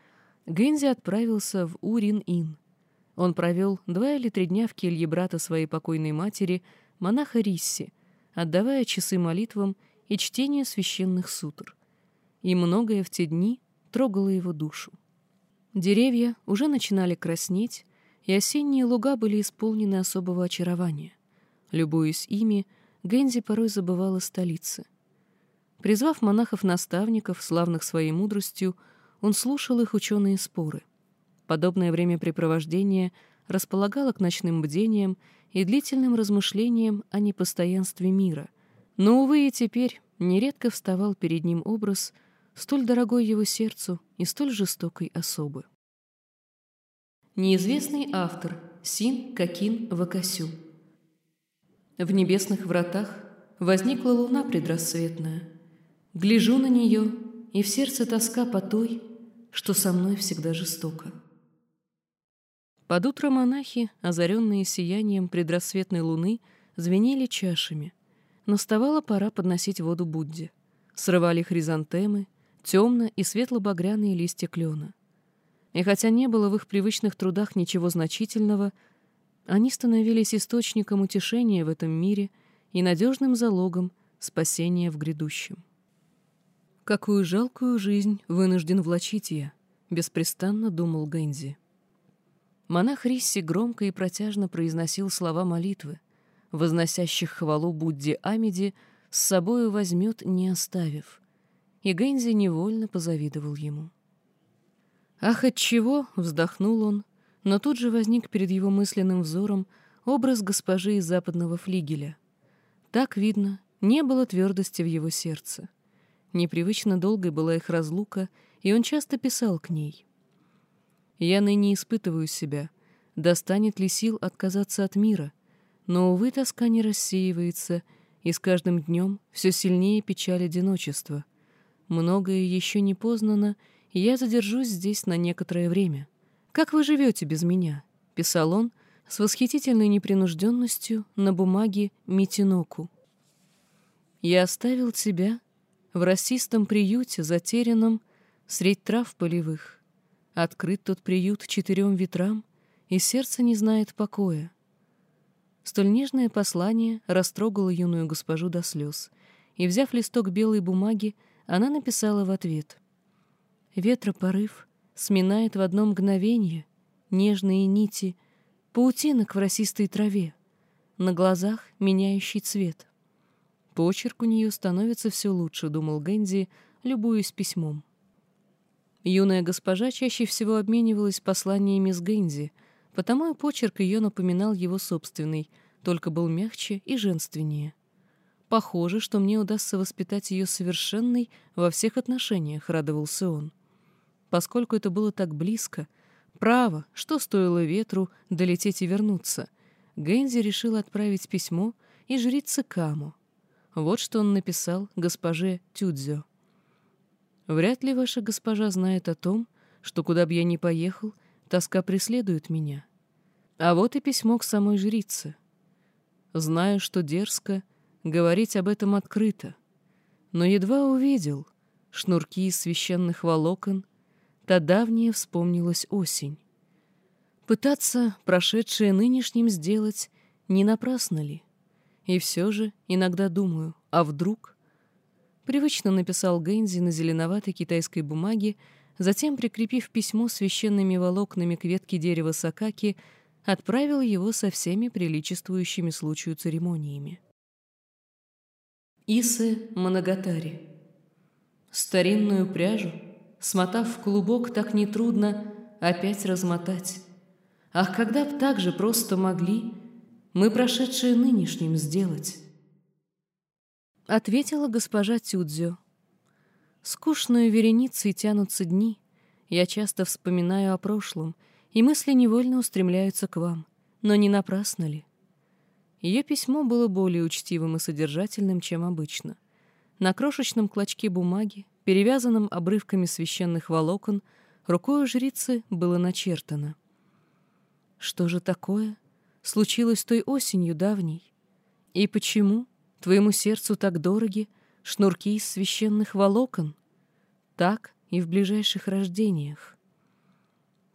Гензи отправился в Урин-Ин. Он провел два или три дня в келье брата своей покойной матери, монаха Рисси, отдавая часы молитвам и чтению священных сутр. И многое в те дни трогало его душу. Деревья уже начинали краснеть, и осенние луга были исполнены особого очарования. Любуясь ими, Гензи порой забывала столицы. Призвав монахов-наставников, славных своей мудростью, он слушал их ученые споры. Подобное времяпрепровождение располагало к ночным бдениям и длительным размышлениям о непостоянстве мира — но, увы, и теперь нередко вставал перед ним образ, столь дорогой его сердцу и столь жестокой особы. Неизвестный автор Син Какин Вакасю В небесных вратах возникла луна предрассветная. Гляжу на нее, и в сердце тоска по той, что со мной всегда жестоко. Под утро монахи, озаренные сиянием предрассветной луны, звенели чашами. Наставала пора подносить воду Будде. Срывали хризантемы, темно- и светло-багряные листья клена. И хотя не было в их привычных трудах ничего значительного, они становились источником утешения в этом мире и надежным залогом спасения в грядущем. Какую жалкую жизнь вынужден влачить я, беспрестанно думал Гэнзи. Монах Рисси громко и протяжно произносил слова молитвы, возносящих хвалу Будде Амиди, с собою возьмет, не оставив. И Гэнзи невольно позавидовал ему. «Ах, от чего? вздохнул он, но тут же возник перед его мысленным взором образ госпожи из западного флигеля. Так, видно, не было твердости в его сердце. Непривычно долгой была их разлука, и он часто писал к ней. Я ныне испытываю себя, достанет ли сил отказаться от мира, но, увы, тоска не рассеивается, и с каждым днем все сильнее печаль одиночества. Многое еще не познано, и я задержусь здесь на некоторое время. «Как вы живете без меня?» — писал он с восхитительной непринужденностью на бумаге Митиноку. «Я оставил тебя в расистом приюте, затерянном средь трав полевых. Открыт тот приют четырем ветрам, и сердце не знает покоя. Столь нежное послание растрогало юную госпожу до слез, и, взяв листок белой бумаги, она написала в ответ. «Ветропорыв сминает в одно мгновение нежные нити паутинок в росистой траве, на глазах меняющий цвет. Почерк у нее становится все лучше, думал Гэнди, любуясь письмом. Юная госпожа чаще всего обменивалась посланиями с Гэнзи, потому и почерк ее напоминал его собственный, только был мягче и женственнее. Похоже, что мне удастся воспитать ее совершенной во всех отношениях, радовался он. Поскольку это было так близко, право, что стоило ветру долететь и вернуться, Гэнзи решил отправить письмо и жрице Каму. Вот что он написал госпоже Тюдзё. Вряд ли ваша госпожа знает о том, что куда бы я ни поехал, тоска преследует меня. А вот и письмо к самой жрице. Знаю, что дерзко говорить об этом открыто, но едва увидел шнурки из священных волокон, та давняя вспомнилась осень. Пытаться прошедшее нынешним сделать не напрасно ли? И все же иногда думаю, а вдруг — Привычно написал Гэнзи на зеленоватой китайской бумаге, затем, прикрепив письмо священными волокнами к ветке дерева сакаки, отправил его со всеми приличествующими случаю церемониями. Исы Манагатари Старинную пряжу, смотав в клубок, так нетрудно опять размотать. Ах, когда б так же просто могли мы прошедшее нынешним сделать? Ответила госпожа Тюдзю. Скучную вереницей тянутся дни. Я часто вспоминаю о прошлом, и мысли невольно устремляются к вам. Но не напрасно ли? Ее письмо было более учтивым и содержательным, чем обычно. На крошечном клочке бумаги, перевязанном обрывками священных волокон, рукой жрицы было начертано. Что же такое случилось той осенью давней? И почему Твоему сердцу так дороги шнурки из священных волокон. Так и в ближайших рождениях.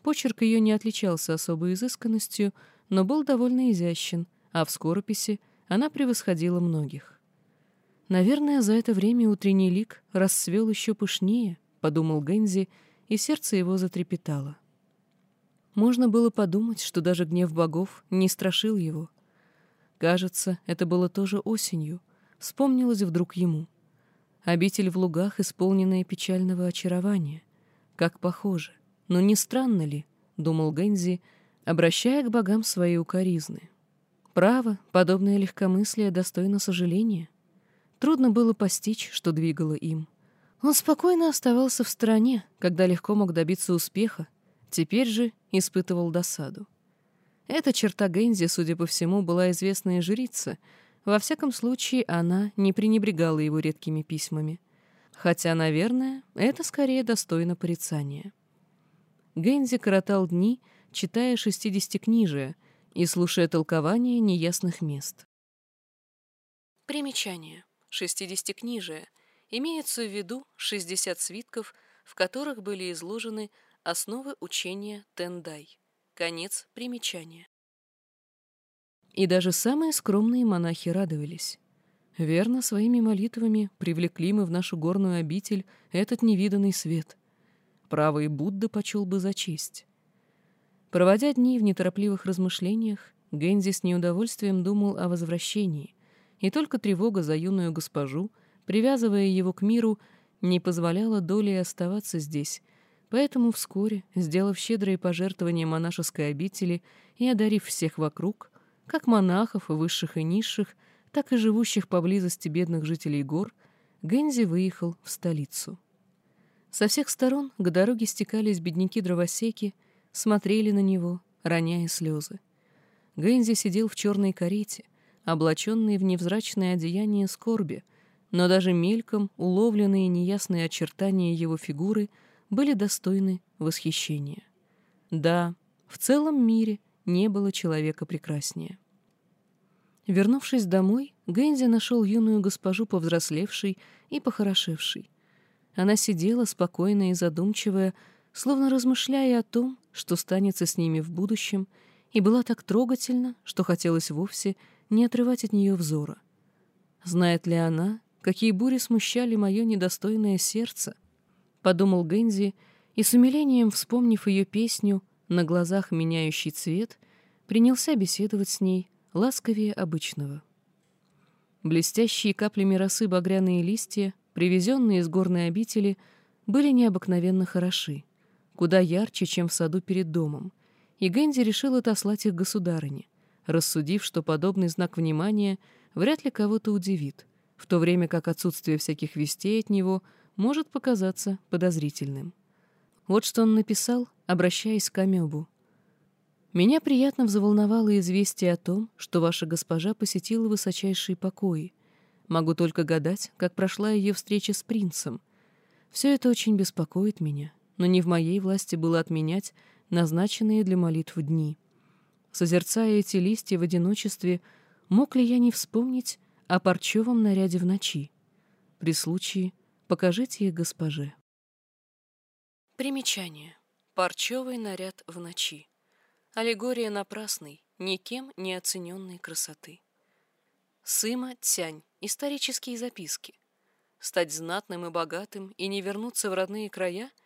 Почерк ее не отличался особой изысканностью, но был довольно изящен, а в скорописи она превосходила многих. «Наверное, за это время утренний лик расцвел еще пышнее», — подумал Гензи, и сердце его затрепетало. Можно было подумать, что даже гнев богов не страшил его — Кажется, это было тоже осенью. Вспомнилось вдруг ему. Обитель в лугах, исполненная печального очарования. Как похоже. Но не странно ли, — думал Гэнзи, обращая к богам свои укоризны. Право, подобное легкомыслие достойно сожаления. Трудно было постичь, что двигало им. Он спокойно оставался в стороне, когда легко мог добиться успеха, теперь же испытывал досаду. Эта черта Гензи, судя по всему, была известная жрица. Во всяком случае, она не пренебрегала его редкими письмами. Хотя, наверное, это скорее достойно порицания. Гензи коротал дни, читая шестидесятикнижие и слушая толкования неясных мест. Примечание. Шестидесятикнижие. Имеется в виду 60 свитков, в которых были изложены основы учения Тендай. Конец примечания. И даже самые скромные монахи радовались. Верно, своими молитвами привлекли мы в нашу горную обитель этот невиданный свет. Правый Будда почел бы за честь. Проводя дни в неторопливых размышлениях, Гензи с неудовольствием думал о возвращении, и только тревога за юную госпожу, привязывая его к миру, не позволяла долей оставаться здесь, поэтому вскоре, сделав щедрые пожертвования монашеской обители и одарив всех вокруг, как монахов, высших и низших, так и живущих поблизости бедных жителей гор, Гензи выехал в столицу. Со всех сторон к дороге стекались бедняки-дровосеки, смотрели на него, роняя слезы. Гэнзи сидел в черной карете, облаченный в невзрачное одеяние скорби, но даже мельком уловленные неясные очертания его фигуры были достойны восхищения. Да, в целом мире не было человека прекраснее. Вернувшись домой, Гэнзи нашел юную госпожу повзрослевшей и похорошевшей. Она сидела спокойная и задумчивая, словно размышляя о том, что станется с ними в будущем, и была так трогательна, что хотелось вовсе не отрывать от нее взора. Знает ли она, какие бури смущали мое недостойное сердце? Подумал Гэнзи, и с умилением, вспомнив ее песню «На глазах меняющий цвет», принялся беседовать с ней ласковее обычного. Блестящие каплями росы багряные листья, привезенные из горной обители, были необыкновенно хороши куда ярче, чем в саду перед домом, и Гэнди решил отослать их государыне, рассудив, что подобный знак внимания вряд ли кого-то удивит, в то время как отсутствие всяких вестей от него может показаться подозрительным. Вот что он написал, обращаясь к Амебу. «Меня приятно взволновало известие о том, что ваша госпожа посетила высочайшие покои. Могу только гадать, как прошла ее встреча с принцем. Все это очень беспокоит меня но не в моей власти было отменять назначенные для молитв дни. Созерцая эти листья в одиночестве, мог ли я не вспомнить о парчевом наряде в ночи? При случае покажите их госпоже. Примечание. Парчевый наряд в ночи. Аллегория напрасной, никем не оцененной красоты. Сыма Тянь. Исторические записки. Стать знатным и богатым и не вернуться в родные края —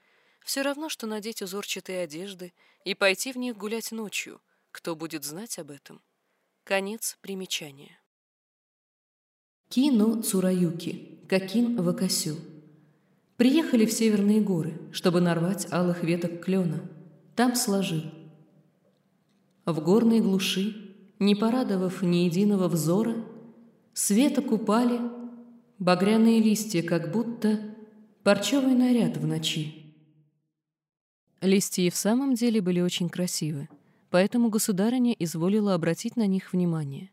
все равно, что надеть узорчатые одежды и пойти в них гулять ночью. Кто будет знать об этом? Конец примечания. Кино Цураюки, Какин Вакасю. Приехали в северные горы, чтобы нарвать алых веток клена. Там сложил. В горной глуши, не порадовав ни единого взора, света купали багряные листья, как будто парчевый наряд в ночи. Листья и в самом деле были очень красивы, поэтому государыня изволила обратить на них внимание.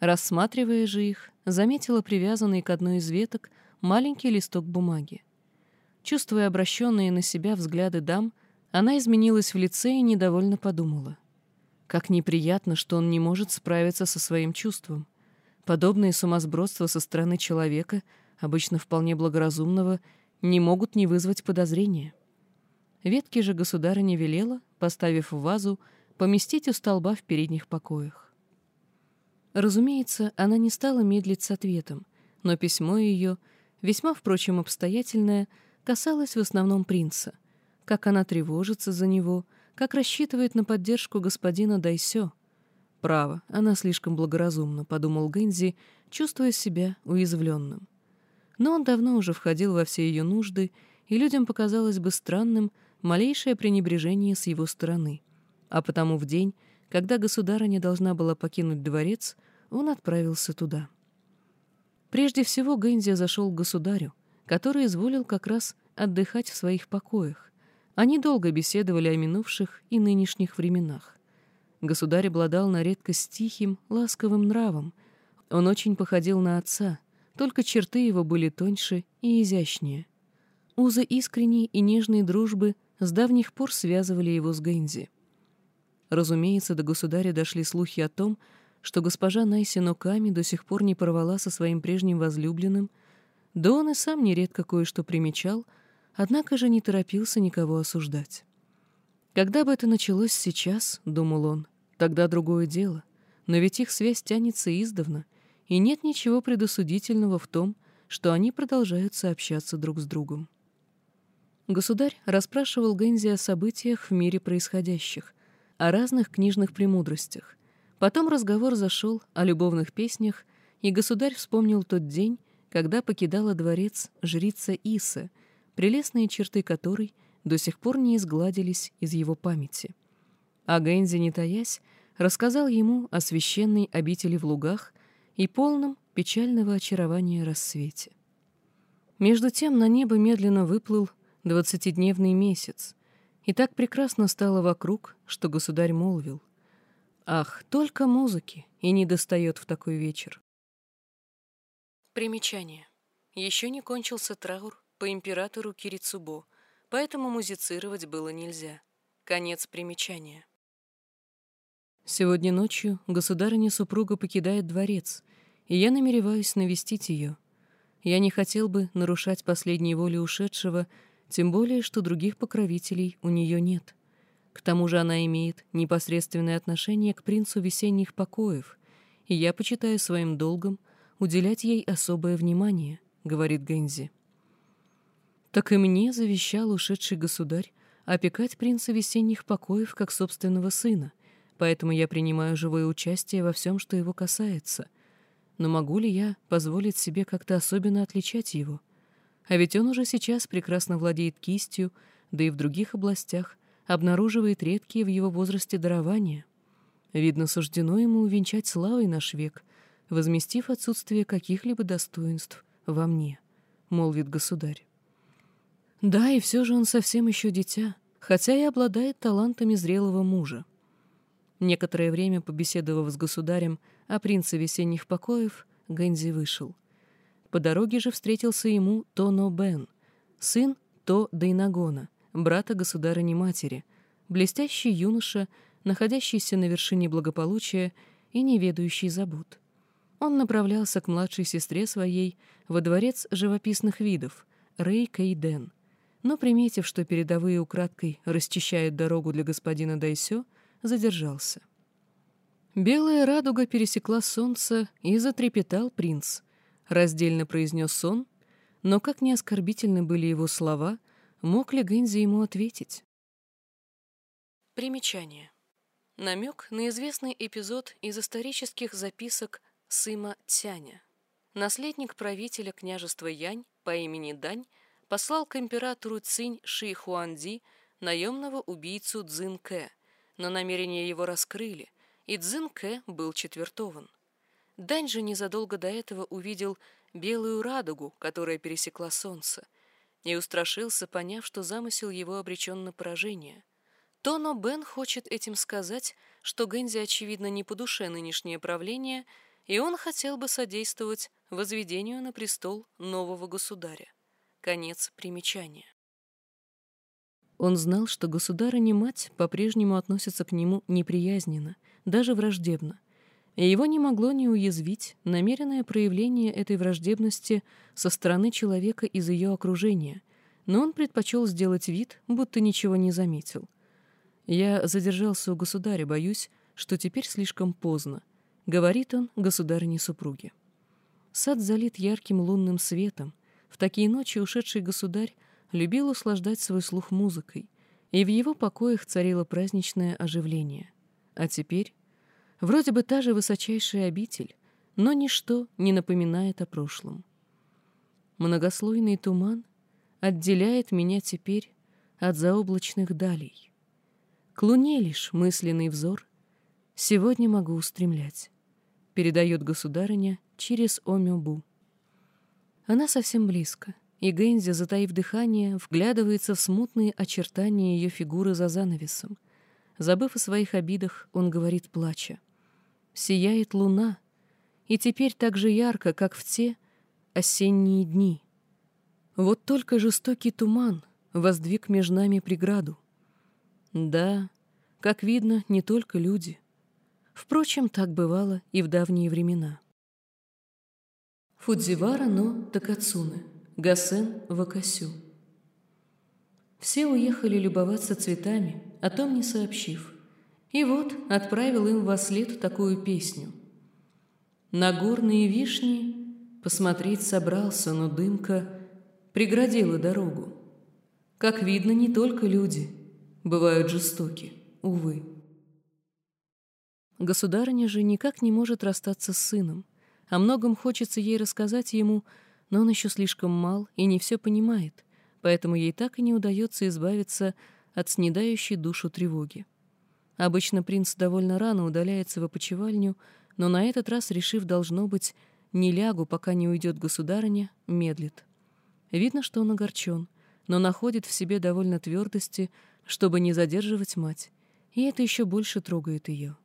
Рассматривая же их, заметила привязанный к одной из веток маленький листок бумаги. Чувствуя обращенные на себя взгляды дам, она изменилась в лице и недовольно подумала. Как неприятно, что он не может справиться со своим чувством. Подобные сумасбродства со стороны человека, обычно вполне благоразумного, не могут не вызвать подозрения. Ветки же государыня велела, поставив в вазу, поместить у столба в передних покоях. Разумеется, она не стала медлить с ответом, но письмо ее, весьма, впрочем, обстоятельное, касалось в основном принца. Как она тревожится за него, как рассчитывает на поддержку господина Дайсё. Право, она слишком благоразумна, подумал Гэнзи, чувствуя себя уязвленным. Но он давно уже входил во все ее нужды, и людям показалось бы странным, малейшее пренебрежение с его стороны, а потому в день, когда государыня должна была покинуть дворец, он отправился туда. Прежде всего Гэнзи зашел к государю, который изволил как раз отдыхать в своих покоях. Они долго беседовали о минувших и нынешних временах. Государь обладал на редкость тихим, ласковым нравом. Он очень походил на отца, только черты его были тоньше и изящнее. Узы искренней и нежной дружбы с давних пор связывали его с Гэнзи. Разумеется, до государя дошли слухи о том, что госпожа Найси Ноками до сих пор не порвала со своим прежним возлюбленным, да он и сам нередко кое-что примечал, однако же не торопился никого осуждать. Когда бы это началось сейчас, — думал он, — тогда другое дело, но ведь их связь тянется издавна, и нет ничего предосудительного в том, что они продолжают сообщаться друг с другом. Государь расспрашивал Гэнзи о событиях в мире происходящих, о разных книжных премудростях. Потом разговор зашел о любовных песнях, и государь вспомнил тот день, когда покидала дворец жрица Иса, прелестные черты которой до сих пор не изгладились из его памяти. А Гэнзи, не таясь, рассказал ему о священной обители в лугах и полном печального очарования рассвете. Между тем на небо медленно выплыл двадцатидневный месяц, и так прекрасно стало вокруг, что государь молвил. Ах, только музыки и не достает в такой вечер. Примечание. Еще не кончился траур по императору Кирицубо, поэтому музицировать было нельзя. Конец примечания. Сегодня ночью государыня-супруга покидает дворец, и я намереваюсь навестить ее. Я не хотел бы нарушать последние воли ушедшего тем более, что других покровителей у нее нет. К тому же она имеет непосредственное отношение к принцу весенних покоев, и я почитаю своим долгом уделять ей особое внимание, — говорит Гензи. Так и мне завещал ушедший государь опекать принца весенних покоев как собственного сына, поэтому я принимаю живое участие во всем, что его касается. Но могу ли я позволить себе как-то особенно отличать его — а ведь он уже сейчас прекрасно владеет кистью, да и в других областях обнаруживает редкие в его возрасте дарования. Видно, суждено ему увенчать славой наш век, возместив отсутствие каких-либо достоинств во мне, — молвит государь. Да, и все же он совсем еще дитя, хотя и обладает талантами зрелого мужа. Некоторое время, побеседовав с государем о принце весенних покоев, Гэнзи вышел — по дороге же встретился ему Тоно Бен, сын То Дейнагона, брата государыни-матери, блестящий юноша, находящийся на вершине благополучия и не ведающий забот. Он направлялся к младшей сестре своей во дворец живописных видов, Рэй Кейден, но, приметив, что передовые украдкой расчищают дорогу для господина Дайсё, задержался. Белая радуга пересекла солнце, и затрепетал принц — раздельно произнес он, но как не оскорбительны были его слова, мог ли Гэнзи ему ответить? Примечание. Намек на известный эпизод из исторических записок Сыма Тяня. Наследник правителя княжества Янь по имени Дань послал к императору Цинь Ши Хуанди наемного убийцу Цзин Кэ, но намерения его раскрыли, и Цзин Кэ был четвертован. Дань же незадолго до этого увидел белую радугу, которая пересекла солнце, и устрашился, поняв, что замысел его обречен на поражение. Тоно Бен хочет этим сказать, что Гэнзи, очевидно, не по душе нынешнее правление, и он хотел бы содействовать возведению на престол нового государя. Конец примечания. Он знал, что государыня-мать по-прежнему относится к нему неприязненно, даже враждебно, и его не могло не уязвить намеренное проявление этой враждебности со стороны человека из ее окружения, но он предпочел сделать вид, будто ничего не заметил. «Я задержался у государя, боюсь, что теперь слишком поздно», — говорит он государыне супруге. Сад залит ярким лунным светом. В такие ночи ушедший государь любил услаждать свой слух музыкой, и в его покоях царило праздничное оживление. А теперь Вроде бы та же высочайшая обитель, но ничто не напоминает о прошлом. Многослойный туман отделяет меня теперь от заоблачных далей. К луне лишь мысленный взор сегодня могу устремлять, передает государыня через Омёбу. Она совсем близко, и Гэнзи, затаив дыхание, вглядывается в смутные очертания ее фигуры за занавесом. Забыв о своих обидах, он говорит, плача. «Сияет луна, и теперь так же ярко, как в те осенние дни. Вот только жестокий туман воздвиг между нами преграду. Да, как видно, не только люди. Впрочем, так бывало и в давние времена. Фудзивара но Такацуне, Гасен Вакасю. Все уехали любоваться цветами, о том не сообщив. И вот отправил им во след такую песню. На горные вишни посмотреть собрался, но дымка преградила дорогу. Как видно, не только люди бывают жестоки, увы. Государыня же никак не может расстаться с сыном. О многом хочется ей рассказать ему, но он еще слишком мал и не все понимает, поэтому ей так и не удается избавиться от снедающей душу тревоги. Обычно принц довольно рано удаляется в опочивальню, но на этот раз, решив, должно быть, не лягу, пока не уйдет государыня, медлит. Видно, что он огорчен, но находит в себе довольно твердости, чтобы не задерживать мать, и это еще больше трогает ее.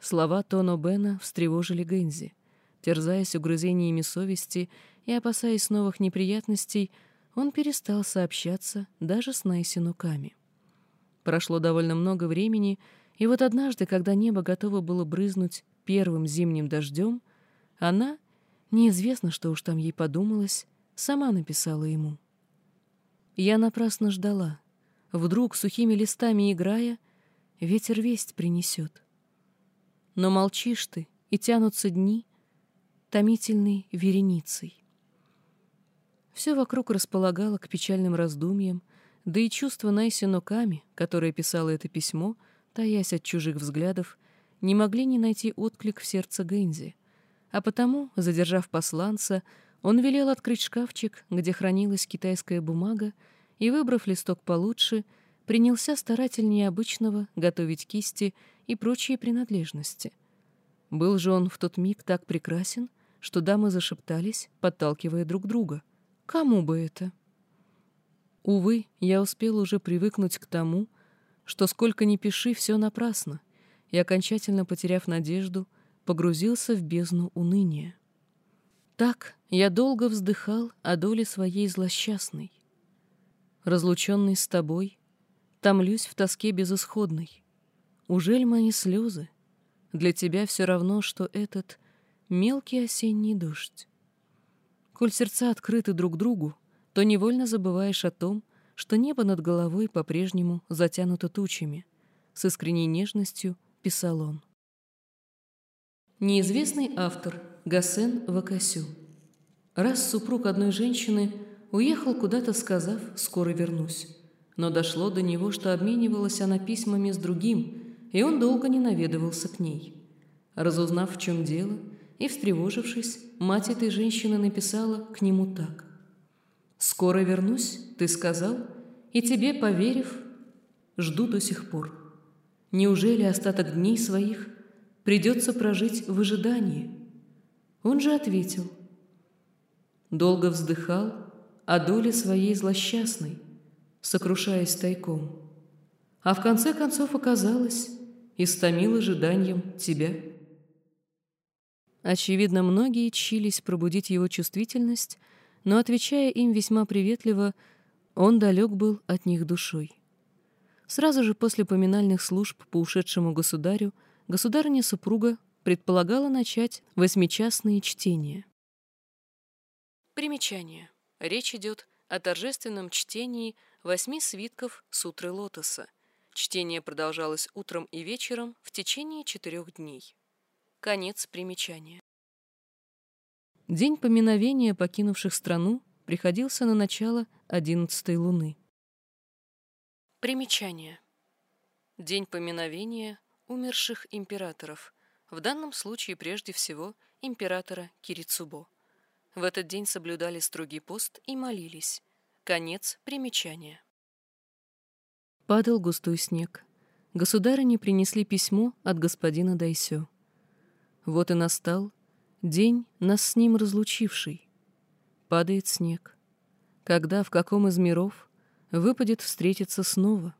Слова Тоно Бена встревожили Гэнзи. Терзаясь угрызениями совести и опасаясь новых неприятностей, он перестал сообщаться даже с Найсинуками. Прошло довольно много времени, и вот однажды, когда небо готово было брызнуть первым зимним дождем, она, неизвестно, что уж там ей подумалось, сама написала ему. Я напрасно ждала. Вдруг, сухими листами играя, ветер весть принесет. Но молчишь ты, и тянутся дни томительной вереницей. Все вокруг располагало к печальным раздумьям, да и чувство Найси Ноками, которая писала это письмо, таясь от чужих взглядов, не могли не найти отклик в сердце Гэнзи. А потому, задержав посланца, он велел открыть шкафчик, где хранилась китайская бумага, и, выбрав листок получше, принялся старательнее обычного готовить кисти и прочие принадлежности. Был же он в тот миг так прекрасен, что дамы зашептались, подталкивая друг друга — Кому бы это? Увы, я успел уже привыкнуть к тому, что сколько ни пиши, все напрасно, и, окончательно потеряв надежду, погрузился в бездну уныния. Так я долго вздыхал о доле своей злосчастной. Разлученный с тобой, томлюсь в тоске безысходной. Ужель мои слезы для тебя все равно, что этот мелкий осенний дождь? Коль сердца открыты друг другу, то невольно забываешь о том, что небо над головой по-прежнему затянуто тучами. С искренней нежностью писал он. Неизвестный автор Гасен Вакасю. Раз супруг одной женщины уехал куда-то, сказав «скоро вернусь», но дошло до него, что обменивалась она письмами с другим, и он долго не наведывался к ней. Разузнав, в чем дело, и, встревожившись, мать этой женщины написала к нему так. «Скоро вернусь, ты сказал, и тебе, поверив, жду до сих пор. Неужели остаток дней своих придется прожить в ожидании?» Он же ответил. Долго вздыхал о доле своей злосчастной, сокрушаясь тайком. А в конце концов оказалось, истомил ожиданием тебя. Очевидно, многие чились пробудить его чувствительность, но, отвечая им весьма приветливо, он далек был от них душой. Сразу же после поминальных служб по ушедшему государю государыня-супруга предполагала начать восьмичастные чтения. Примечание. Речь идет о торжественном чтении восьми свитков Сутры Лотоса. Чтение продолжалось утром и вечером в течение четырех дней. Конец примечания. День поминовения покинувших страну приходился на начало одиннадцатой луны. Примечание. День поминовения умерших императоров, в данном случае прежде всего императора Кирицубо. В этот день соблюдали строгий пост и молились. Конец примечания. Падал густой снег. Государыне принесли письмо от господина Дайсё. Вот и настал день, нас с ним разлучивший. Падает снег. когда в каком из миров выпадет встретиться снова.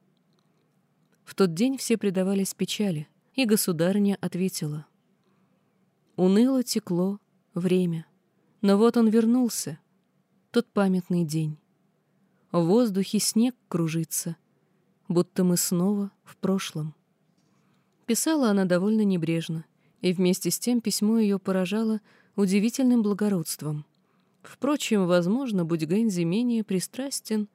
В тот день все предавались печали, и государыня ответила. Уныло текло время, но вот он вернулся, тот памятный день. В воздухе снег кружится, будто мы снова в прошлом. Писала она довольно небрежно, и вместе с тем письмо ее поражало удивительным благородством. Впрочем, возможно, будь Гэнзи менее пристрастен,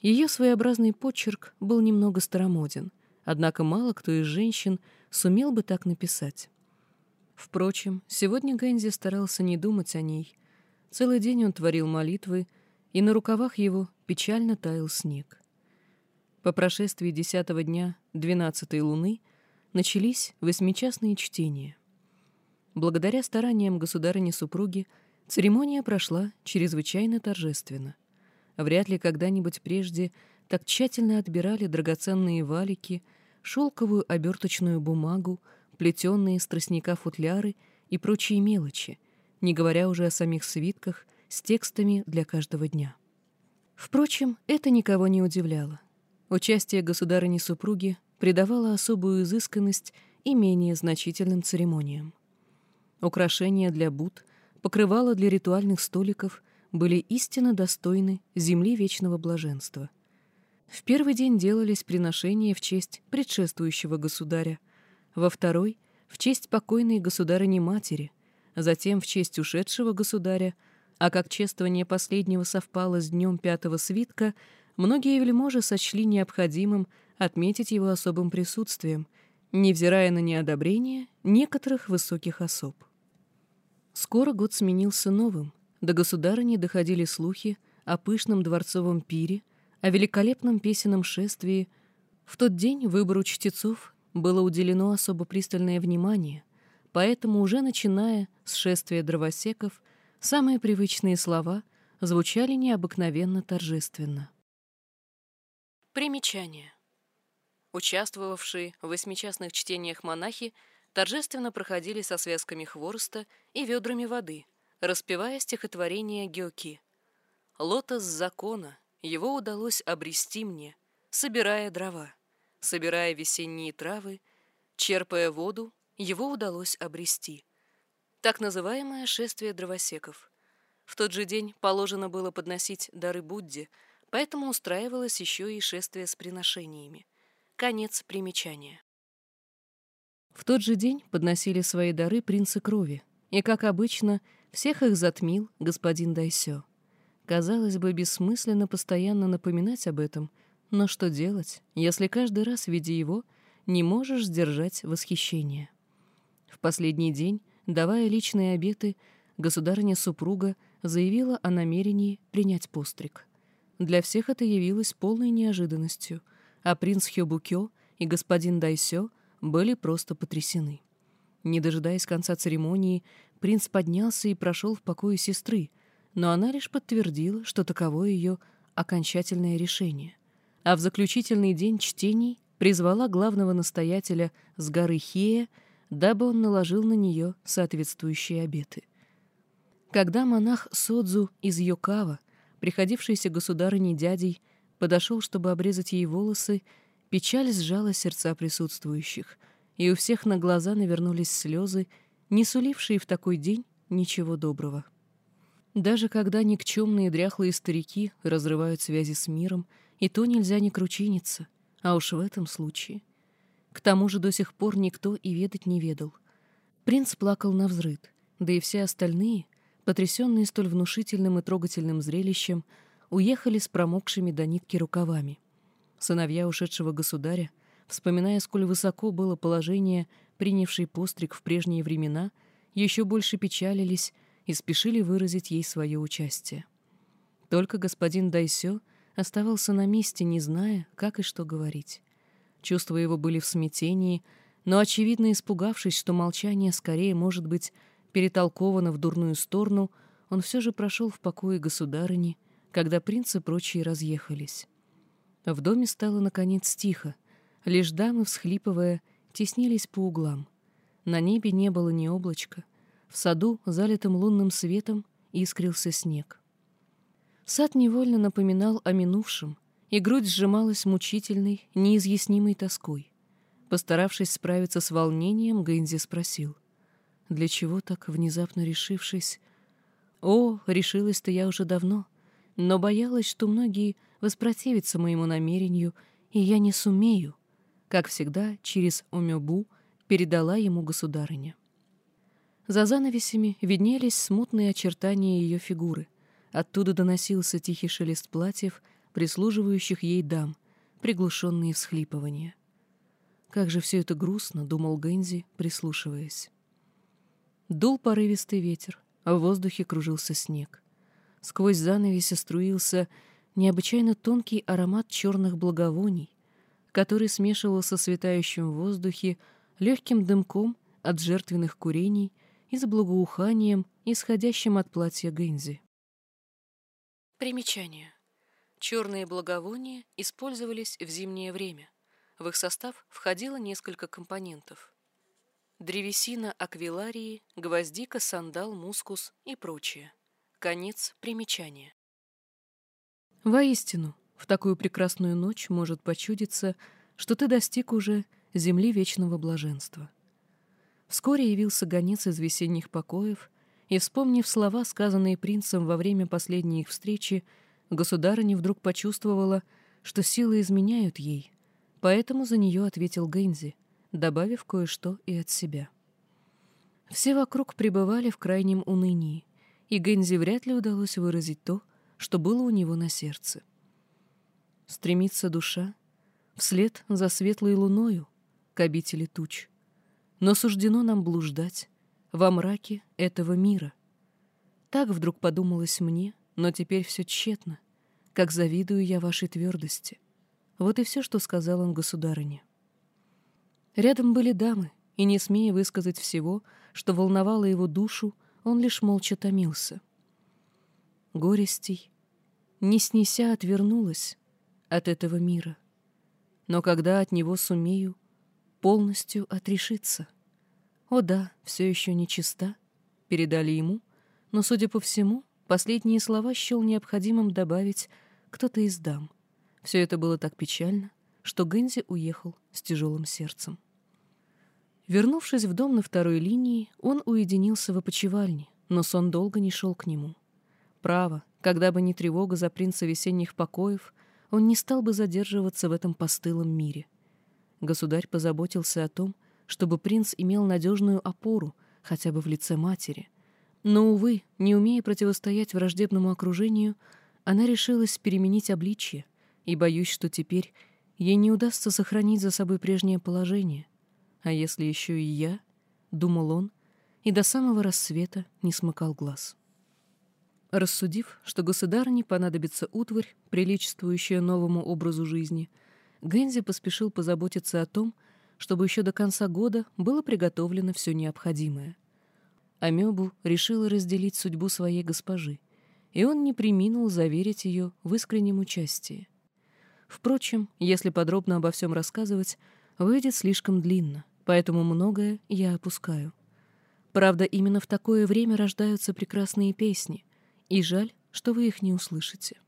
ее своеобразный почерк был немного старомоден, однако мало кто из женщин сумел бы так написать. Впрочем, сегодня Гэнзи старался не думать о ней. Целый день он творил молитвы, и на рукавах его печально таял снег. По прошествии десятого дня двенадцатой луны начались восьмичастные чтения. Благодаря стараниям государыни-супруги церемония прошла чрезвычайно торжественно. Вряд ли когда-нибудь прежде так тщательно отбирали драгоценные валики, шелковую оберточную бумагу, плетенные из тростника футляры и прочие мелочи, не говоря уже о самих свитках с текстами для каждого дня. Впрочем, это никого не удивляло. Участие государыни-супруги придавало особую изысканность и менее значительным церемониям. Украшения для буд, покрывала для ритуальных столиков были истинно достойны земли вечного блаженства. В первый день делались приношения в честь предшествующего государя, во второй — в честь покойной государыни-матери, затем в честь ушедшего государя, а как чествование последнего совпало с днем пятого свитка, многие вельможи сочли необходимым отметить его особым присутствием, невзирая на неодобрение некоторых высоких особ. Скоро год сменился новым, до государыни доходили слухи о пышном дворцовом пире, о великолепном песенном шествии. В тот день выбору чтецов было уделено особо пристальное внимание, поэтому уже начиная с шествия дровосеков, самые привычные слова звучали необыкновенно торжественно. Примечание. Участвовавшие в восьмичастных чтениях монахи торжественно проходили со связками хвороста и ведрами воды, распевая стихотворение Гёки. «Лотос закона, его удалось обрести мне, собирая дрова, собирая весенние травы, черпая воду, его удалось обрести». Так называемое шествие дровосеков. В тот же день положено было подносить дары Будде, поэтому устраивалось еще и шествие с приношениями. Конец примечания. В тот же день подносили свои дары принцы крови, и, как обычно, всех их затмил господин Дайсё. Казалось бы, бессмысленно постоянно напоминать об этом, но что делать, если каждый раз, видя его, не можешь сдержать восхищение? В последний день, давая личные обеты, государыня-супруга заявила о намерении принять постриг. Для всех это явилось полной неожиданностью, а принц Хёбукё и господин Дайсё были просто потрясены. Не дожидаясь конца церемонии, принц поднялся и прошел в покое сестры, но она лишь подтвердила, что таково ее окончательное решение. А в заключительный день чтений призвала главного настоятеля с горы Хея, дабы он наложил на нее соответствующие обеты. Когда монах Содзу из Йокава, приходившийся государыней дядей, подошел, чтобы обрезать ей волосы, Печаль сжала сердца присутствующих, и у всех на глаза навернулись слезы, не сулившие в такой день ничего доброго. Даже когда никчемные дряхлые старики разрывают связи с миром, и то нельзя не кручиниться, а уж в этом случае. К тому же до сих пор никто и ведать не ведал. Принц плакал на взрыд, да и все остальные, потрясенные столь внушительным и трогательным зрелищем, уехали с промокшими до нитки рукавами — Сыновья ушедшего государя, вспоминая, сколь высоко было положение, принявший постриг в прежние времена, еще больше печалились и спешили выразить ей свое участие. Только господин Дайсё оставался на месте, не зная, как и что говорить. Чувства его были в смятении, но, очевидно, испугавшись, что молчание скорее может быть перетолковано в дурную сторону, он все же прошел в покое государыни, когда принцы и прочие разъехались. В доме стало, наконец, тихо. Лишь дамы, всхлипывая, теснились по углам. На небе не было ни облачка. В саду, залитым лунным светом, искрился снег. Сад невольно напоминал о минувшем, и грудь сжималась мучительной, неизъяснимой тоской. Постаравшись справиться с волнением, Гэнзи спросил. «Для чего так, внезапно решившись?» «О, решилась-то я уже давно, но боялась, что многие воспротивятся моему намерению, и я не сумею», как всегда, через Омёбу передала ему государыня. За занавесями виднелись смутные очертания ее фигуры. Оттуда доносился тихий шелест платьев, прислуживающих ей дам, приглушенные всхлипывания. Как же все это грустно, думал Гэнзи, прислушиваясь. Дул порывистый ветер, а в воздухе кружился снег. Сквозь занавеси струился необычайно тонкий аромат черных благовоний, который смешивался с светающим в воздухе легким дымком от жертвенных курений и с благоуханием, исходящим от платья Гэнзи. Примечание. Черные благовония использовались в зимнее время. В их состав входило несколько компонентов. Древесина аквиларии, гвоздика, сандал, мускус и прочее. Конец примечания. Воистину, в такую прекрасную ночь может почудиться, что ты достиг уже земли вечного блаженства. Вскоре явился гонец из весенних покоев, и, вспомнив слова, сказанные принцем во время последней их встречи, государыня вдруг почувствовала, что силы изменяют ей, поэтому за нее ответил Гэнзи, добавив кое-что и от себя. Все вокруг пребывали в крайнем унынии, и Гэнзи вряд ли удалось выразить то, что было у него на сердце. Стремится душа вслед за светлой луною к обители туч — но суждено нам блуждать во мраке этого мира. Так вдруг подумалось мне, но теперь все тщетно, как завидую я вашей твердости. Вот и все, что сказал он государыне. Рядом были дамы, и, не смея высказать всего, что волновало его душу, он лишь молча томился. Горестей, не снеся, отвернулась от этого мира. Но когда от него сумею, полностью отрешиться. О да, все еще нечиста, передали ему, но, судя по всему, последние слова счел необходимым добавить кто-то из дам. Все это было так печально, что Гэнзи уехал с тяжелым сердцем. Вернувшись в дом на второй линии, он уединился в опочивальне, но сон долго не шел к нему. Право, когда бы не тревога за принца весенних покоев, он не стал бы задерживаться в этом постылом мире — Государь позаботился о том, чтобы принц имел надежную опору, хотя бы в лице матери. Но, увы, не умея противостоять враждебному окружению, она решилась переменить обличье, и боюсь, что теперь ей не удастся сохранить за собой прежнее положение. А если еще и я, — думал он, и до самого рассвета не смыкал глаз. Рассудив, что государыне понадобится утварь, приличествующая новому образу жизни, — Гэнзи поспешил позаботиться о том, чтобы еще до конца года было приготовлено все необходимое. Амебу решила разделить судьбу своей госпожи, и он не приминул заверить ее в искреннем участии. Впрочем, если подробно обо всем рассказывать, выйдет слишком длинно, поэтому многое я опускаю. Правда, именно в такое время рождаются прекрасные песни, и жаль, что вы их не услышите.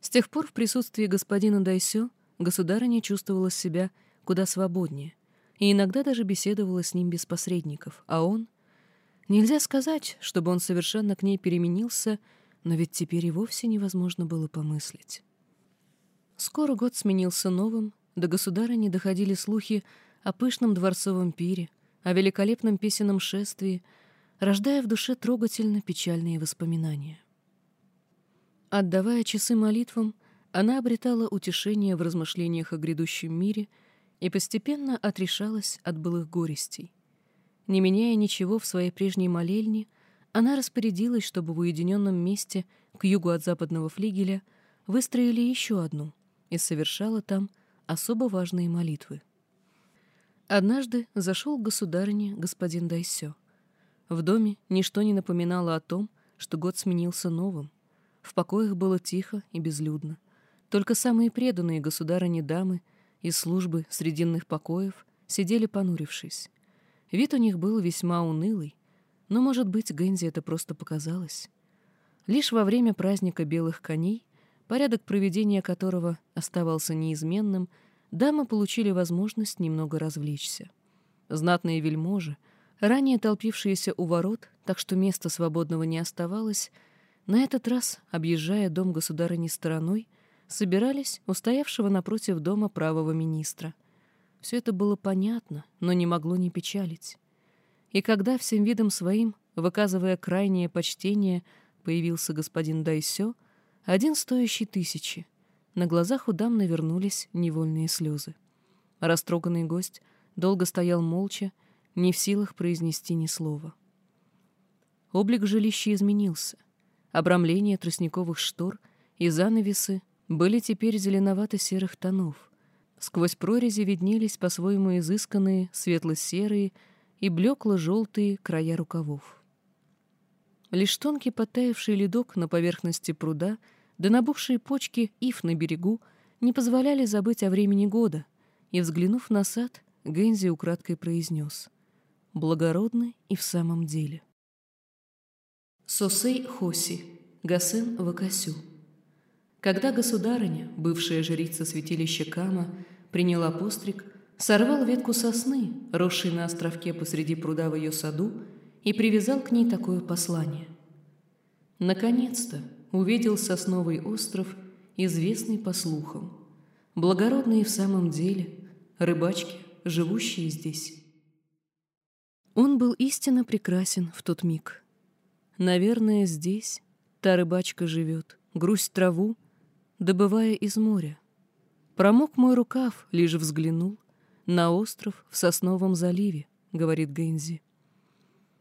С тех пор в присутствии господина Дайсё государыня чувствовала себя куда свободнее и иногда даже беседовала с ним без посредников, а он... Нельзя сказать, чтобы он совершенно к ней переменился, но ведь теперь и вовсе невозможно было помыслить. Скоро год сменился новым, до государыни доходили слухи о пышном дворцовом пире, о великолепном песенном шествии, рождая в душе трогательно печальные воспоминания. Отдавая часы молитвам, она обретала утешение в размышлениях о грядущем мире и постепенно отрешалась от былых горестей. Не меняя ничего в своей прежней молельне, она распорядилась, чтобы в уединенном месте к югу от западного флигеля выстроили еще одну и совершала там особо важные молитвы. Однажды зашел к государине господин Дайсё. В доме ничто не напоминало о том, что год сменился новым. В покоях было тихо и безлюдно. Только самые преданные государыни дамы из службы срединных покоев сидели понурившись. Вид у них был весьма унылый, но, может быть, Гэнзи это просто показалось. Лишь во время праздника белых коней, порядок проведения которого оставался неизменным, дамы получили возможность немного развлечься. Знатные вельможи, ранее толпившиеся у ворот, так что места свободного не оставалось, на этот раз, объезжая дом государыни стороной, собирались у стоявшего напротив дома правого министра. Все это было понятно, но не могло не печалить. И когда всем видом своим, выказывая крайнее почтение, появился господин Дайсё, один стоящий тысячи, на глазах у дам навернулись невольные слезы. Растроганный гость долго стоял молча, не в силах произнести ни слова. Облик жилища изменился. Обрамление тростниковых штор и занавесы были теперь зеленовато-серых тонов. Сквозь прорези виднелись по-своему изысканные светло-серые и блекло-желтые края рукавов. Лишь тонкий потаявший ледок на поверхности пруда да набухшие почки ив на берегу не позволяли забыть о времени года, и, взглянув на сад, Гензи украдкой произнес «Благородный и в самом деле». Сосей Хоси, Гасен Вакасю. Когда государыня, бывшая жрица святилища Кама, приняла постриг, сорвал ветку сосны, росшей на островке посреди пруда в ее саду, и привязал к ней такое послание. Наконец-то увидел сосновый остров, известный по слухам. Благородные в самом деле, рыбачки, живущие здесь. Он был истинно прекрасен в тот миг. Наверное, здесь та рыбачка живет, грусть траву, добывая из моря. Промок мой рукав, лишь взглянул на остров в Сосновом заливе, говорит Гэнзи.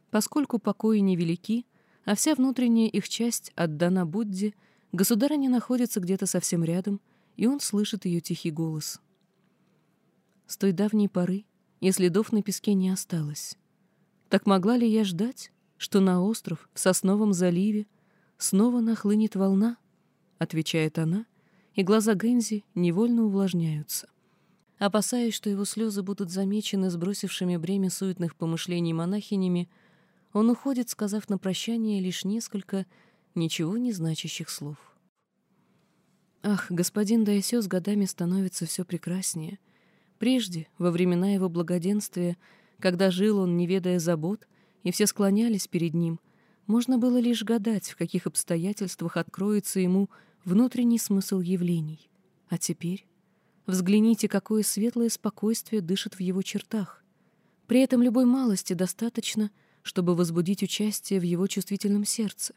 Поскольку покои невелики, а вся внутренняя их часть отдана Будде, государыня находится где-то совсем рядом, и он слышит ее тихий голос. С той давней поры и следов на песке не осталось. Так могла ли я ждать, что на остров в Сосновом заливе снова нахлынет волна? Отвечает она, и глаза Гензи невольно увлажняются. Опасаясь, что его слезы будут замечены сбросившими бремя суетных помышлений монахинями, он уходит, сказав на прощание лишь несколько ничего не значащих слов. Ах, господин Дайсё с годами становится все прекраснее. Прежде, во времена его благоденствия, когда жил он, не ведая забот, и все склонялись перед ним, можно было лишь гадать, в каких обстоятельствах откроется ему внутренний смысл явлений. А теперь взгляните, какое светлое спокойствие дышит в его чертах. При этом любой малости достаточно — чтобы возбудить участие в его чувствительном сердце.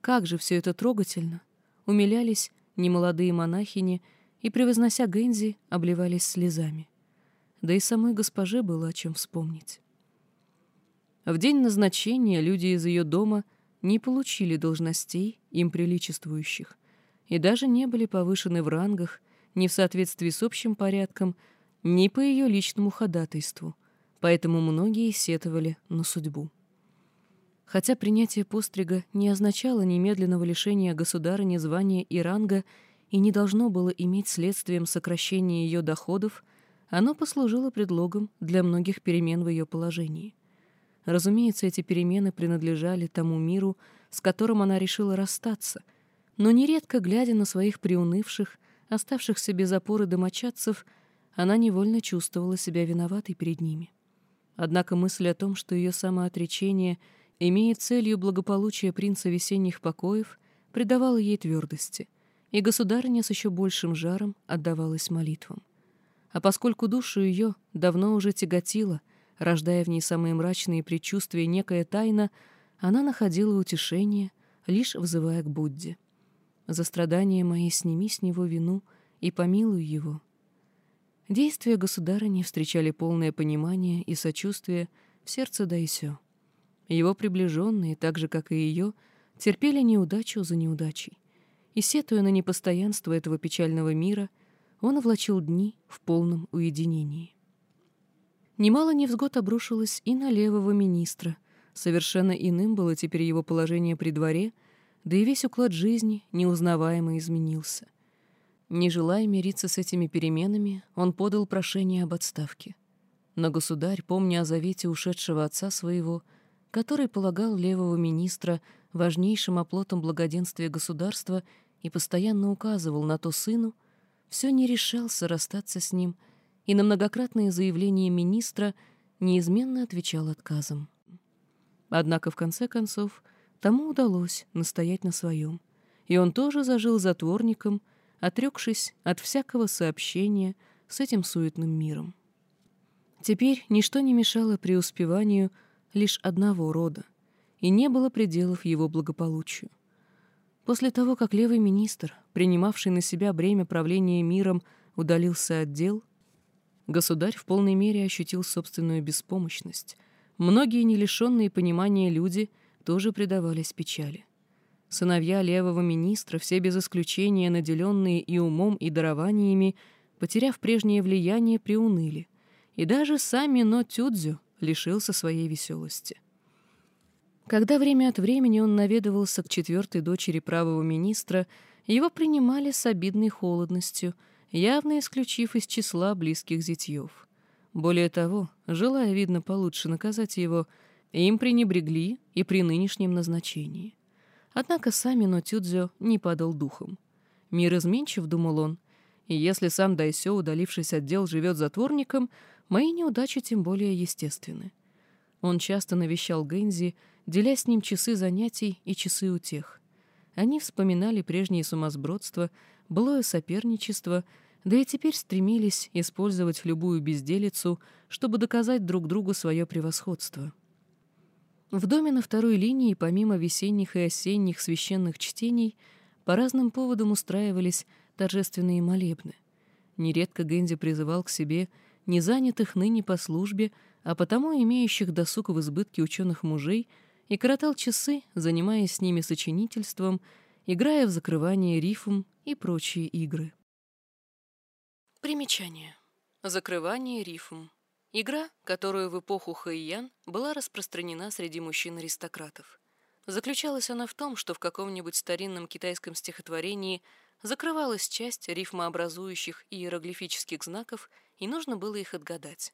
Как же все это трогательно! Умилялись немолодые монахини и, превознося Гэнзи, обливались слезами. Да и самой госпоже было о чем вспомнить. В день назначения люди из ее дома не получили должностей, им приличествующих, и даже не были повышены в рангах ни в соответствии с общим порядком, ни по ее личному ходатайству, поэтому многие сетовали на судьбу. Хотя принятие пострига не означало немедленного лишения государыни звания и ранга и не должно было иметь следствием сокращения ее доходов, оно послужило предлогом для многих перемен в ее положении. Разумеется, эти перемены принадлежали тому миру, с которым она решила расстаться, но нередко, глядя на своих приунывших, оставшихся без опоры домочадцев, она невольно чувствовала себя виноватой перед ними. Однако мысль о том, что ее самоотречение — имея целью благополучия принца весенних покоев, придавала ей твердости, и государыня с еще большим жаром отдавалась молитвам. А поскольку душу ее давно уже тяготила, рождая в ней самые мрачные предчувствия некая тайна, она находила утешение, лишь взывая к Будде. «За страдания мои сними с него вину и помилуй его». Действия государыни встречали полное понимание и сочувствие в сердце Дайсё. Его приближенные, так же, как и ее, терпели неудачу за неудачей. И, сетуя на непостоянство этого печального мира, он влачил дни в полном уединении. Немало невзгод обрушилось и на левого министра. Совершенно иным было теперь его положение при дворе, да и весь уклад жизни неузнаваемо изменился. Не желая мириться с этими переменами, он подал прошение об отставке. Но государь, помня о завете ушедшего отца своего, — который полагал левого министра важнейшим оплотом благоденствия государства и постоянно указывал на то сыну, все не решался расстаться с ним и на многократные заявления министра неизменно отвечал отказом. Однако, в конце концов, тому удалось настоять на своем, и он тоже зажил затворником, отрекшись от всякого сообщения с этим суетным миром. Теперь ничто не мешало преуспеванию лишь одного рода, и не было пределов его благополучию. После того, как левый министр, принимавший на себя бремя правления миром, удалился от дел, государь в полной мере ощутил собственную беспомощность. Многие не лишенные понимания люди тоже предавались печали. Сыновья левого министра, все без исключения наделенные и умом, и дарованиями, потеряв прежнее влияние, приуныли. И даже сами Но Тюдзю лишился своей веселости. Когда время от времени он наведывался к четвертой дочери правого министра, его принимали с обидной холодностью, явно исключив из числа близких зятьев. Более того, желая, видно, получше наказать его, им пренебрегли и при нынешнем назначении. Однако сами Нотюдзё не падал духом. Мир изменчив, думал он, и если сам Дайсё, удалившись от дел, живет затворником, мои неудачи тем более естественны. Он часто навещал Гэнзи, деля с ним часы занятий и часы утех. Они вспоминали прежние сумасбродства, былое соперничество, да и теперь стремились использовать любую безделицу, чтобы доказать друг другу свое превосходство. В доме на второй линии, помимо весенних и осенних священных чтений, по разным поводам устраивались торжественные молебны. Нередко Гэнди призывал к себе незанятых ныне по службе, а потому имеющих досуг в избытке ученых мужей, и коротал часы, занимаясь с ними сочинительством, играя в закрывание рифм и прочие игры. Примечание. Закрывание рифм. Игра, которую в эпоху Хэйян была распространена среди мужчин-аристократов. Заключалась она в том, что в каком-нибудь старинном китайском стихотворении закрывалась часть рифмообразующих иероглифических знаков, и нужно было их отгадать.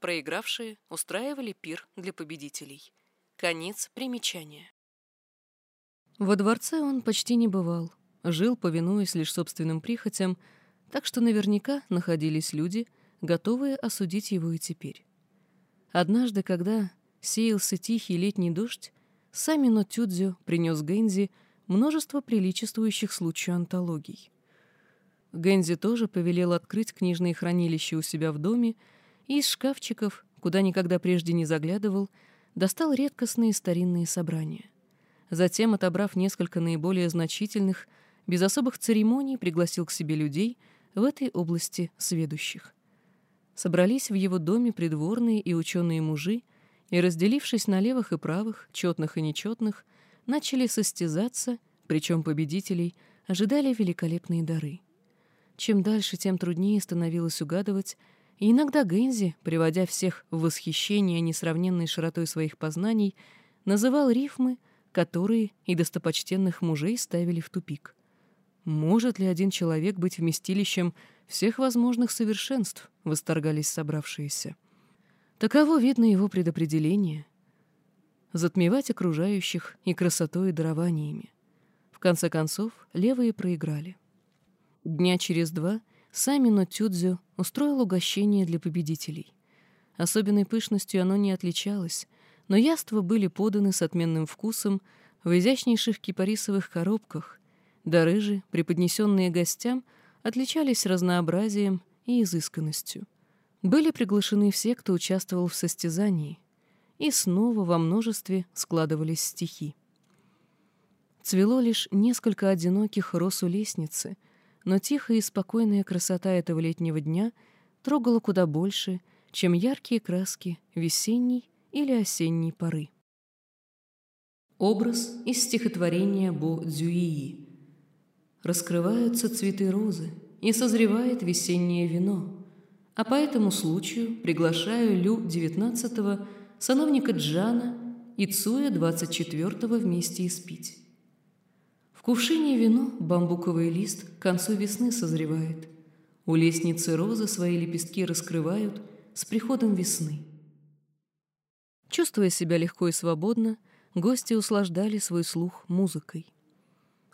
Проигравшие устраивали пир для победителей. Конец примечания. Во дворце он почти не бывал, жил, повинуясь лишь собственным прихотям, так что наверняка находились люди, готовые осудить его и теперь. Однажды, когда сеялся тихий летний дождь, сами Нотюдзю принес Гэнзи множество приличествующих случаю антологий. Гэнзи тоже повелел открыть книжные хранилища у себя в доме и из шкафчиков, куда никогда прежде не заглядывал, достал редкостные старинные собрания. Затем, отобрав несколько наиболее значительных, без особых церемоний пригласил к себе людей в этой области сведущих. Собрались в его доме придворные и ученые мужи, и, разделившись на левых и правых, четных и нечетных, начали состязаться, причем победителей ожидали великолепные дары. Чем дальше, тем труднее становилось угадывать, и иногда Гэнзи, приводя всех в восхищение несравненной широтой своих познаний, называл рифмы, которые и достопочтенных мужей ставили в тупик. Может ли один человек быть вместилищем всех возможных совершенств, восторгались собравшиеся. Таково видно его предопределение. Затмевать окружающих и красотой и дарованиями. В конце концов, левые проиграли. Дня через два — Сами Нотюдзю устроил угощение для победителей. Особенной пышностью оно не отличалось, но яства были поданы с отменным вкусом в изящнейших кипарисовых коробках, да рыжи, преподнесенные гостям, отличались разнообразием и изысканностью. Были приглашены все, кто участвовал в состязании, и снова во множестве складывались стихи. Цвело лишь несколько одиноких роз у лестницы — но тихая и спокойная красота этого летнего дня трогала куда больше, чем яркие краски весенней или осенней поры. Образ из стихотворения Бо Дзюии. Раскрываются цветы розы, и созревает весеннее вино. А по этому случаю приглашаю Лю XIX, сановника Джана и Цуя XXIV вместе испить кувшине вино бамбуковый лист к концу весны созревает. У лестницы розы свои лепестки раскрывают с приходом весны. Чувствуя себя легко и свободно, гости услаждали свой слух музыкой.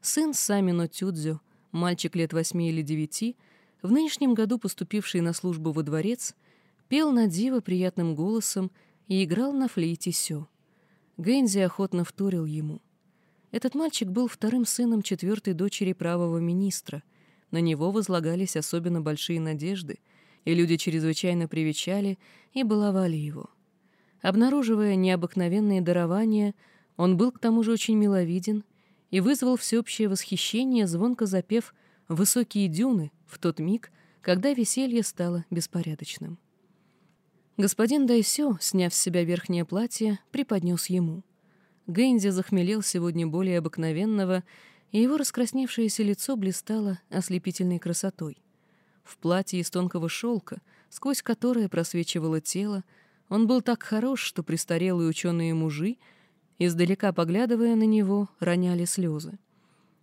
Сын Самино Тюдзю, мальчик лет восьми или девяти, в нынешнем году поступивший на службу во дворец, пел на диво приятным голосом и играл на флейте сё. Гэнзи охотно вторил ему. Этот мальчик был вторым сыном четвертой дочери правого министра. На него возлагались особенно большие надежды, и люди чрезвычайно привечали и баловали его. Обнаруживая необыкновенные дарования, он был к тому же очень миловиден и вызвал всеобщее восхищение, звонко запев «Высокие дюны» в тот миг, когда веселье стало беспорядочным. Господин Дайсё, сняв с себя верхнее платье, преподнес ему. Гэнди захмелел сегодня более обыкновенного, и его раскрасневшееся лицо блистало ослепительной красотой. В платье из тонкого шелка, сквозь которое просвечивало тело, он был так хорош, что престарелые ученые мужи, издалека поглядывая на него, роняли слезы.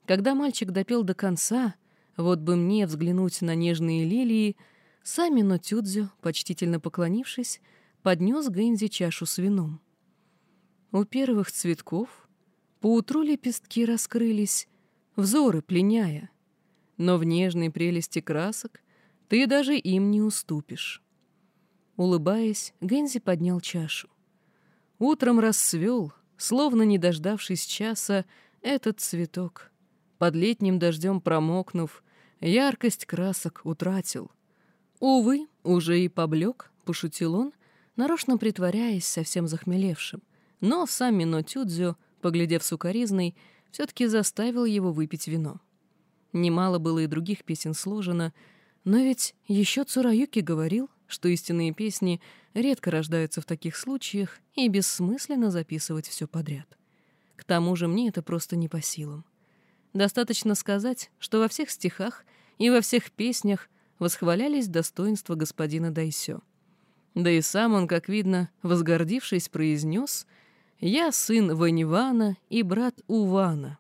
Когда мальчик допел до конца, вот бы мне взглянуть на нежные лилии, сами Нотюдзю, почтительно поклонившись, поднес Гэнзи чашу с вином. У первых цветков поутру лепестки раскрылись, взоры пленяя, но в нежной прелести красок ты даже им не уступишь. Улыбаясь, Гензи поднял чашу. Утром расцвел, словно не дождавшись часа, этот цветок. Под летним дождем промокнув, яркость красок утратил. Увы, уже и поблек, пошутил он, нарочно притворяясь совсем захмелевшим. Но сам Мино Тюдзю, поглядев сукоризной, все-таки заставил его выпить вино. Немало было и других песен сложено, но ведь еще Цураюки говорил, что истинные песни редко рождаются в таких случаях и бессмысленно записывать все подряд. К тому же мне это просто не по силам. Достаточно сказать, что во всех стихах и во всех песнях восхвалялись достоинства господина Дайсё. Да и сам он, как видно, возгордившись, произнес «Я сын Ванивана и брат Увана».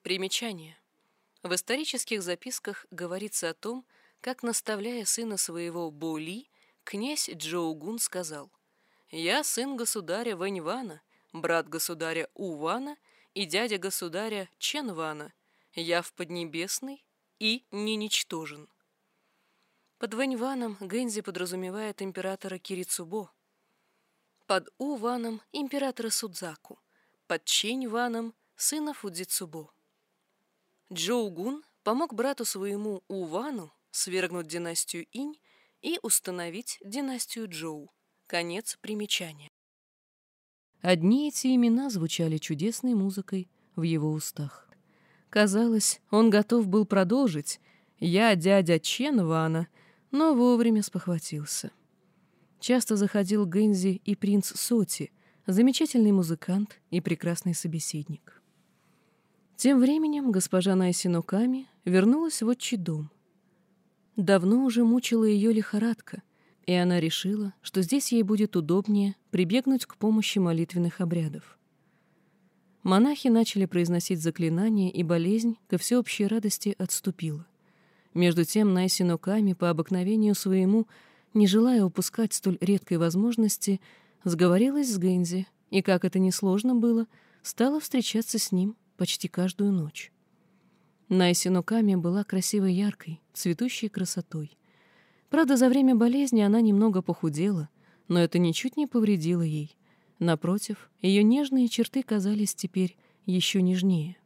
Примечание. В исторических записках говорится о том, как, наставляя сына своего Боли, князь Джоугун сказал «Я сын государя Вэньвана, брат государя Увана и дядя государя Ченвана. Я в Поднебесной и не ничтожен». Под Вэньваном Гэнзи подразумевает императора Кирицубо, под Уваном — императора Судзаку, под Ченьваном — сына Фудзицубо. Джоугун помог брату своему Увану свергнуть династию Инь и установить династию Джоу. Конец примечания. Одни эти имена звучали чудесной музыкой в его устах. Казалось, он готов был продолжить «Я дядя Чен Вана», но вовремя спохватился. Часто заходил Гэнзи и принц Соти, замечательный музыкант и прекрасный собеседник. Тем временем госпожа Найсинуками вернулась в отчий дом. Давно уже мучила ее лихорадка, и она решила, что здесь ей будет удобнее прибегнуть к помощи молитвенных обрядов. Монахи начали произносить заклинания, и болезнь ко всеобщей радости отступила. Между тем Найси Ноками по обыкновению своему, не желая упускать столь редкой возможности, сговорилась с Гэнзи, и, как это несложно было, стала встречаться с ним почти каждую ночь. Найси Ноками была красивой яркой, цветущей красотой. Правда, за время болезни она немного похудела, но это ничуть не повредило ей. Напротив, ее нежные черты казались теперь еще нежнее.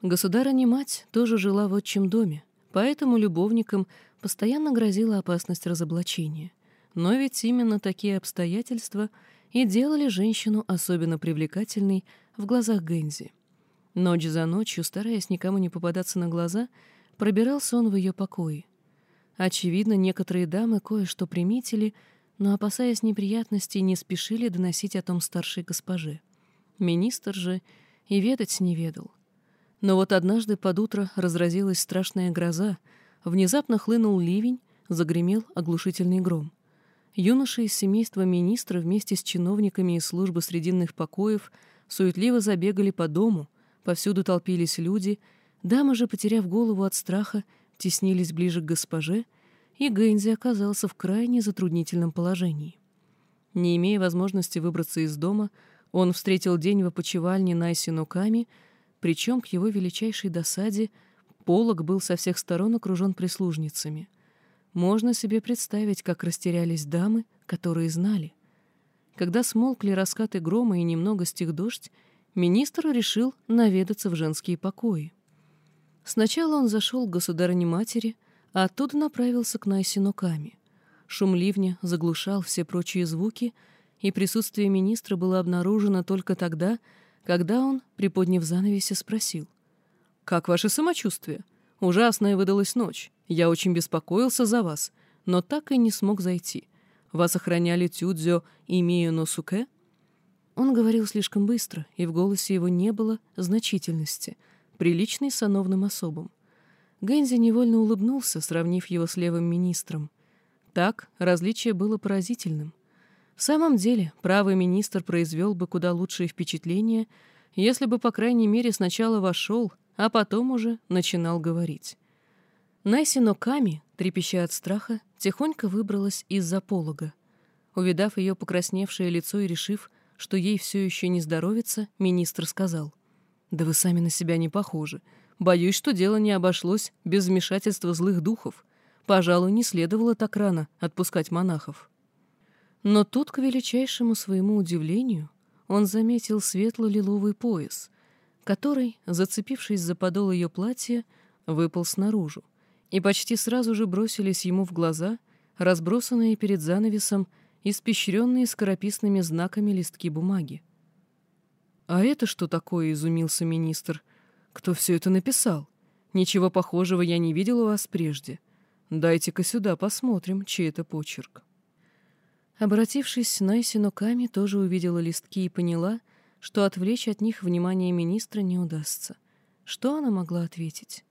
Государыня-мать тоже жила в отчим доме, поэтому любовникам постоянно грозила опасность разоблачения. Но ведь именно такие обстоятельства и делали женщину особенно привлекательной в глазах Гэнзи. Ночь за ночью, стараясь никому не попадаться на глаза, пробирался он в ее покои. Очевидно, некоторые дамы кое-что приметили, но, опасаясь неприятностей, не спешили доносить о том старшей госпоже. Министр же и ведать не ведал. Но вот однажды под утро разразилась страшная гроза, внезапно хлынул ливень, загремел оглушительный гром. Юноши из семейства министра вместе с чиновниками из службы срединных покоев суетливо забегали по дому, Повсюду толпились люди, дамы же, потеряв голову от страха, теснились ближе к госпоже, и Гэнзи оказался в крайне затруднительном положении. Не имея возможности выбраться из дома, он встретил день в опочивальне Найсинуками, причем к его величайшей досаде полог был со всех сторон окружен прислужницами. Можно себе представить, как растерялись дамы, которые знали. Когда смолкли раскаты грома и немного стих дождь, министр решил наведаться в женские покои. Сначала он зашел к государыне-матери, а оттуда направился к Найсинуками. Шум ливня заглушал все прочие звуки, и присутствие министра было обнаружено только тогда, когда он, приподняв занавесе, спросил. «Как ваше самочувствие? Ужасная выдалась ночь. Я очень беспокоился за вас, но так и не смог зайти. Вас охраняли Тюдзё и Мию Носуке?» Он говорил слишком быстро, и в голосе его не было значительности, приличной сановным особам. Гэнзи невольно улыбнулся, сравнив его с левым министром — так, различие было поразительным. В самом деле, правый министр произвел бы куда лучшее впечатление, если бы, по крайней мере, сначала вошел, а потом уже начинал говорить. Найсино Ками, трепеща от страха, тихонько выбралась из-за полога. Увидав ее покрасневшее лицо и решив, что ей все еще не здоровится, министр сказал, «Да вы сами на себя не похожи. Боюсь, что дело не обошлось без вмешательства злых духов. Пожалуй, не следовало так рано отпускать монахов. Но тут, к величайшему своему удивлению, он заметил светло-лиловый пояс, который, зацепившись за подол ее платья, выпал снаружи, и почти сразу же бросились ему в глаза разбросанные перед занавесом испещренные скорописными знаками листки бумаги. «А это что такое?» — изумился министр. «Кто все это написал? Ничего похожего я не видел у вас прежде». Дайте-ка сюда посмотрим, чей это почерк. Обратившись, Найси Ноками тоже увидела листки и поняла, что отвлечь от них внимание министра не удастся. Что она могла ответить?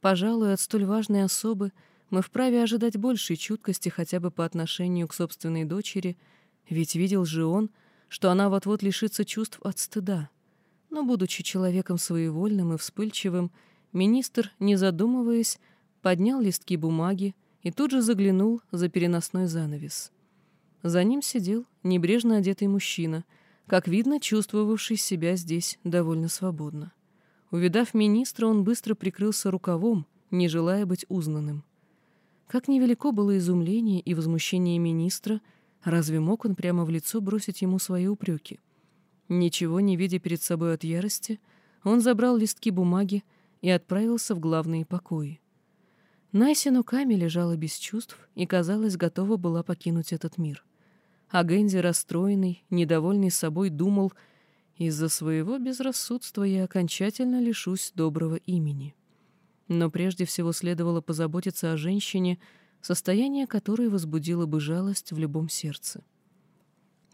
Пожалуй, от столь важной особы мы вправе ожидать большей чуткости хотя бы по отношению к собственной дочери, ведь видел же он, что она вот-вот лишится чувств от стыда. Но, будучи человеком своевольным и вспыльчивым, министр, не задумываясь, поднял листки бумаги и тут же заглянул за переносной занавес. За ним сидел небрежно одетый мужчина, как видно, чувствовавший себя здесь довольно свободно. Увидав министра, он быстро прикрылся рукавом, не желая быть узнанным. Как невелико было изумление и возмущение министра, разве мог он прямо в лицо бросить ему свои упреки? Ничего не видя перед собой от ярости, он забрал листки бумаги и отправился в главные покои. Найси Нуками лежала без чувств и, казалось, готова была покинуть этот мир. А Гэнзи, расстроенный, недовольный собой, думал, из-за своего безрассудства я окончательно лишусь доброго имени. Но прежде всего следовало позаботиться о женщине, состояние которой возбудило бы жалость в любом сердце.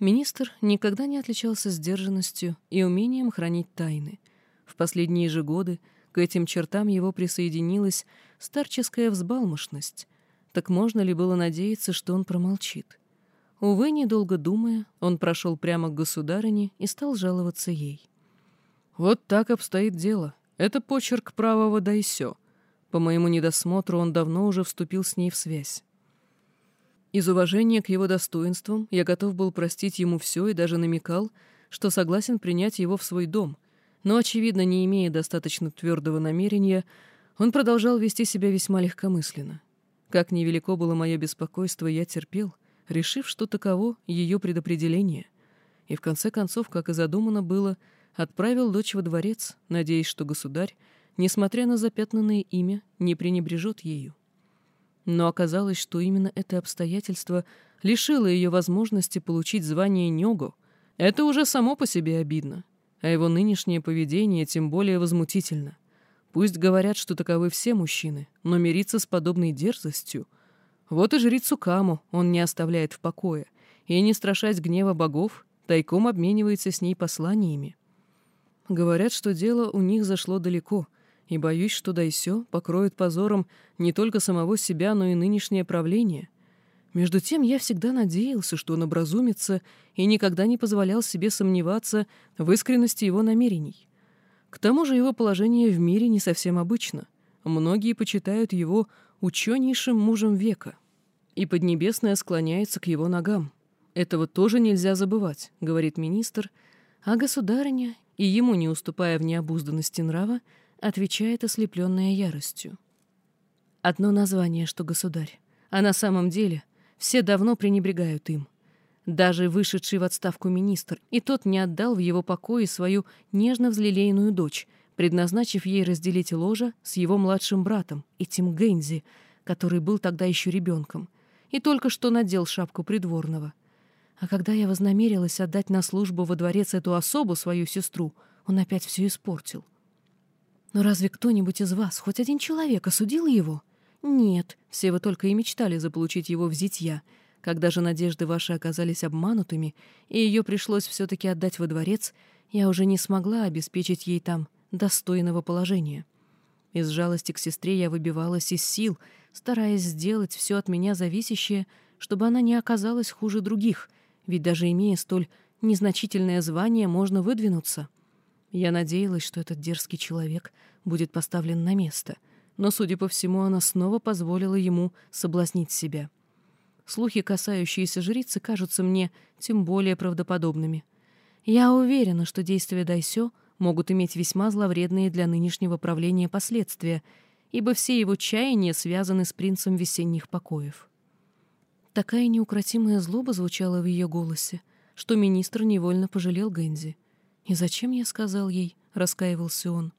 Министр никогда не отличался сдержанностью и умением хранить тайны. В последние же годы к этим чертам его присоединилась старческая взбалмошность. Так можно ли было надеяться, что он промолчит? Увы, недолго думая, он прошел прямо к государыне и стал жаловаться ей. «Вот так обстоит дело. Это почерк правого Дайсё. По моему недосмотру он давно уже вступил с ней в связь. Из уважения к его достоинствам я готов был простить ему все и даже намекал, что согласен принять его в свой дом — но, очевидно, не имея достаточно твердого намерения, он продолжал вести себя весьма легкомысленно. Как невелико было мое беспокойство, я терпел, решив, что таково ее предопределение. И в конце концов, как и задумано было, отправил дочь во дворец, надеясь, что государь, несмотря на запятнанное имя, не пренебрежет ею. Но оказалось, что именно это обстоятельство лишило ее возможности получить звание Нёго. Это уже само по себе обидно а его нынешнее поведение тем более возмутительно. Пусть говорят, что таковы все мужчины, но мириться с подобной дерзостью... Вот и жрицу Каму он не оставляет в покое, и, не страшась гнева богов, тайком обменивается с ней посланиями. Говорят, что дело у них зашло далеко, и боюсь, что Дайсё покроет позором не только самого себя, но и нынешнее правление — между тем я всегда надеялся, что он образумится и никогда не позволял себе сомневаться в искренности его намерений. К тому же его положение в мире не совсем обычно. Многие почитают его ученейшим мужем века, и Поднебесная склоняется к его ногам. Этого тоже нельзя забывать, говорит министр, а государыня, и ему, не уступая в необузданности нрава, отвечает ослепленная яростью. Одно название, что государь, а на самом деле все давно пренебрегают им. Даже вышедший в отставку министр, и тот не отдал в его покое свою нежно взлелейную дочь, предназначив ей разделить ложа с его младшим братом, этим Гэнзи, который был тогда еще ребенком, и только что надел шапку придворного. А когда я вознамерилась отдать на службу во дворец эту особу, свою сестру, он опять все испортил. Но разве кто-нибудь из вас, хоть один человек, осудил его? Нет, все вы только и мечтали заполучить его в зятья. Когда же надежды ваши оказались обманутыми, и ее пришлось все-таки отдать во дворец, я уже не смогла обеспечить ей там достойного положения. Из жалости к сестре я выбивалась из сил, стараясь сделать все от меня зависящее, чтобы она не оказалась хуже других — ведь даже имея столь незначительное звание, можно выдвинуться. Я надеялась, что этот дерзкий человек будет поставлен на место, но, судя по всему, она снова позволила ему соблазнить себя. Слухи, касающиеся жрицы, кажутся мне тем более правдоподобными. Я уверена, что действия Дайсё могут иметь весьма зловредные для нынешнего правления последствия, ибо все его чаяния связаны с принцем весенних покоев. Такая неукротимая злоба звучала в ее голосе, что министр невольно пожалел Гэнзи. «И зачем я сказал ей?» — раскаивался он.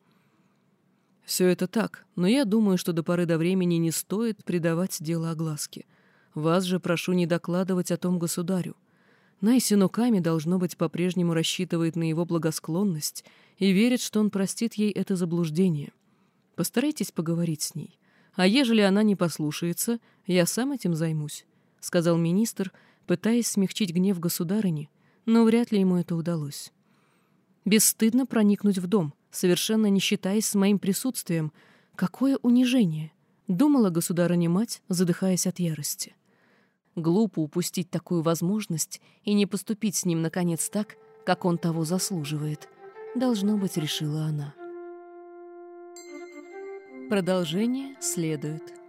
«Все это так, но я думаю, что до поры до времени не стоит придавать дело огласке. Вас же прошу не докладывать о том государю. Найси Ноками, должно быть, по-прежнему рассчитывает на его благосклонность и верит, что он простит ей это заблуждение. Постарайтесь поговорить с ней. А ежели она не послушается, я сам этим займусь. — сказал министр, пытаясь смягчить гнев государыни, но вряд ли ему это удалось. «Бесстыдно проникнуть в дом, совершенно не считаясь с моим присутствием. Какое унижение!» — думала государыня-мать, задыхаясь от ярости. Глупо упустить такую возможность и не поступить с ним, наконец, так, как он того заслуживает. Должно быть, решила она. Продолжение следует.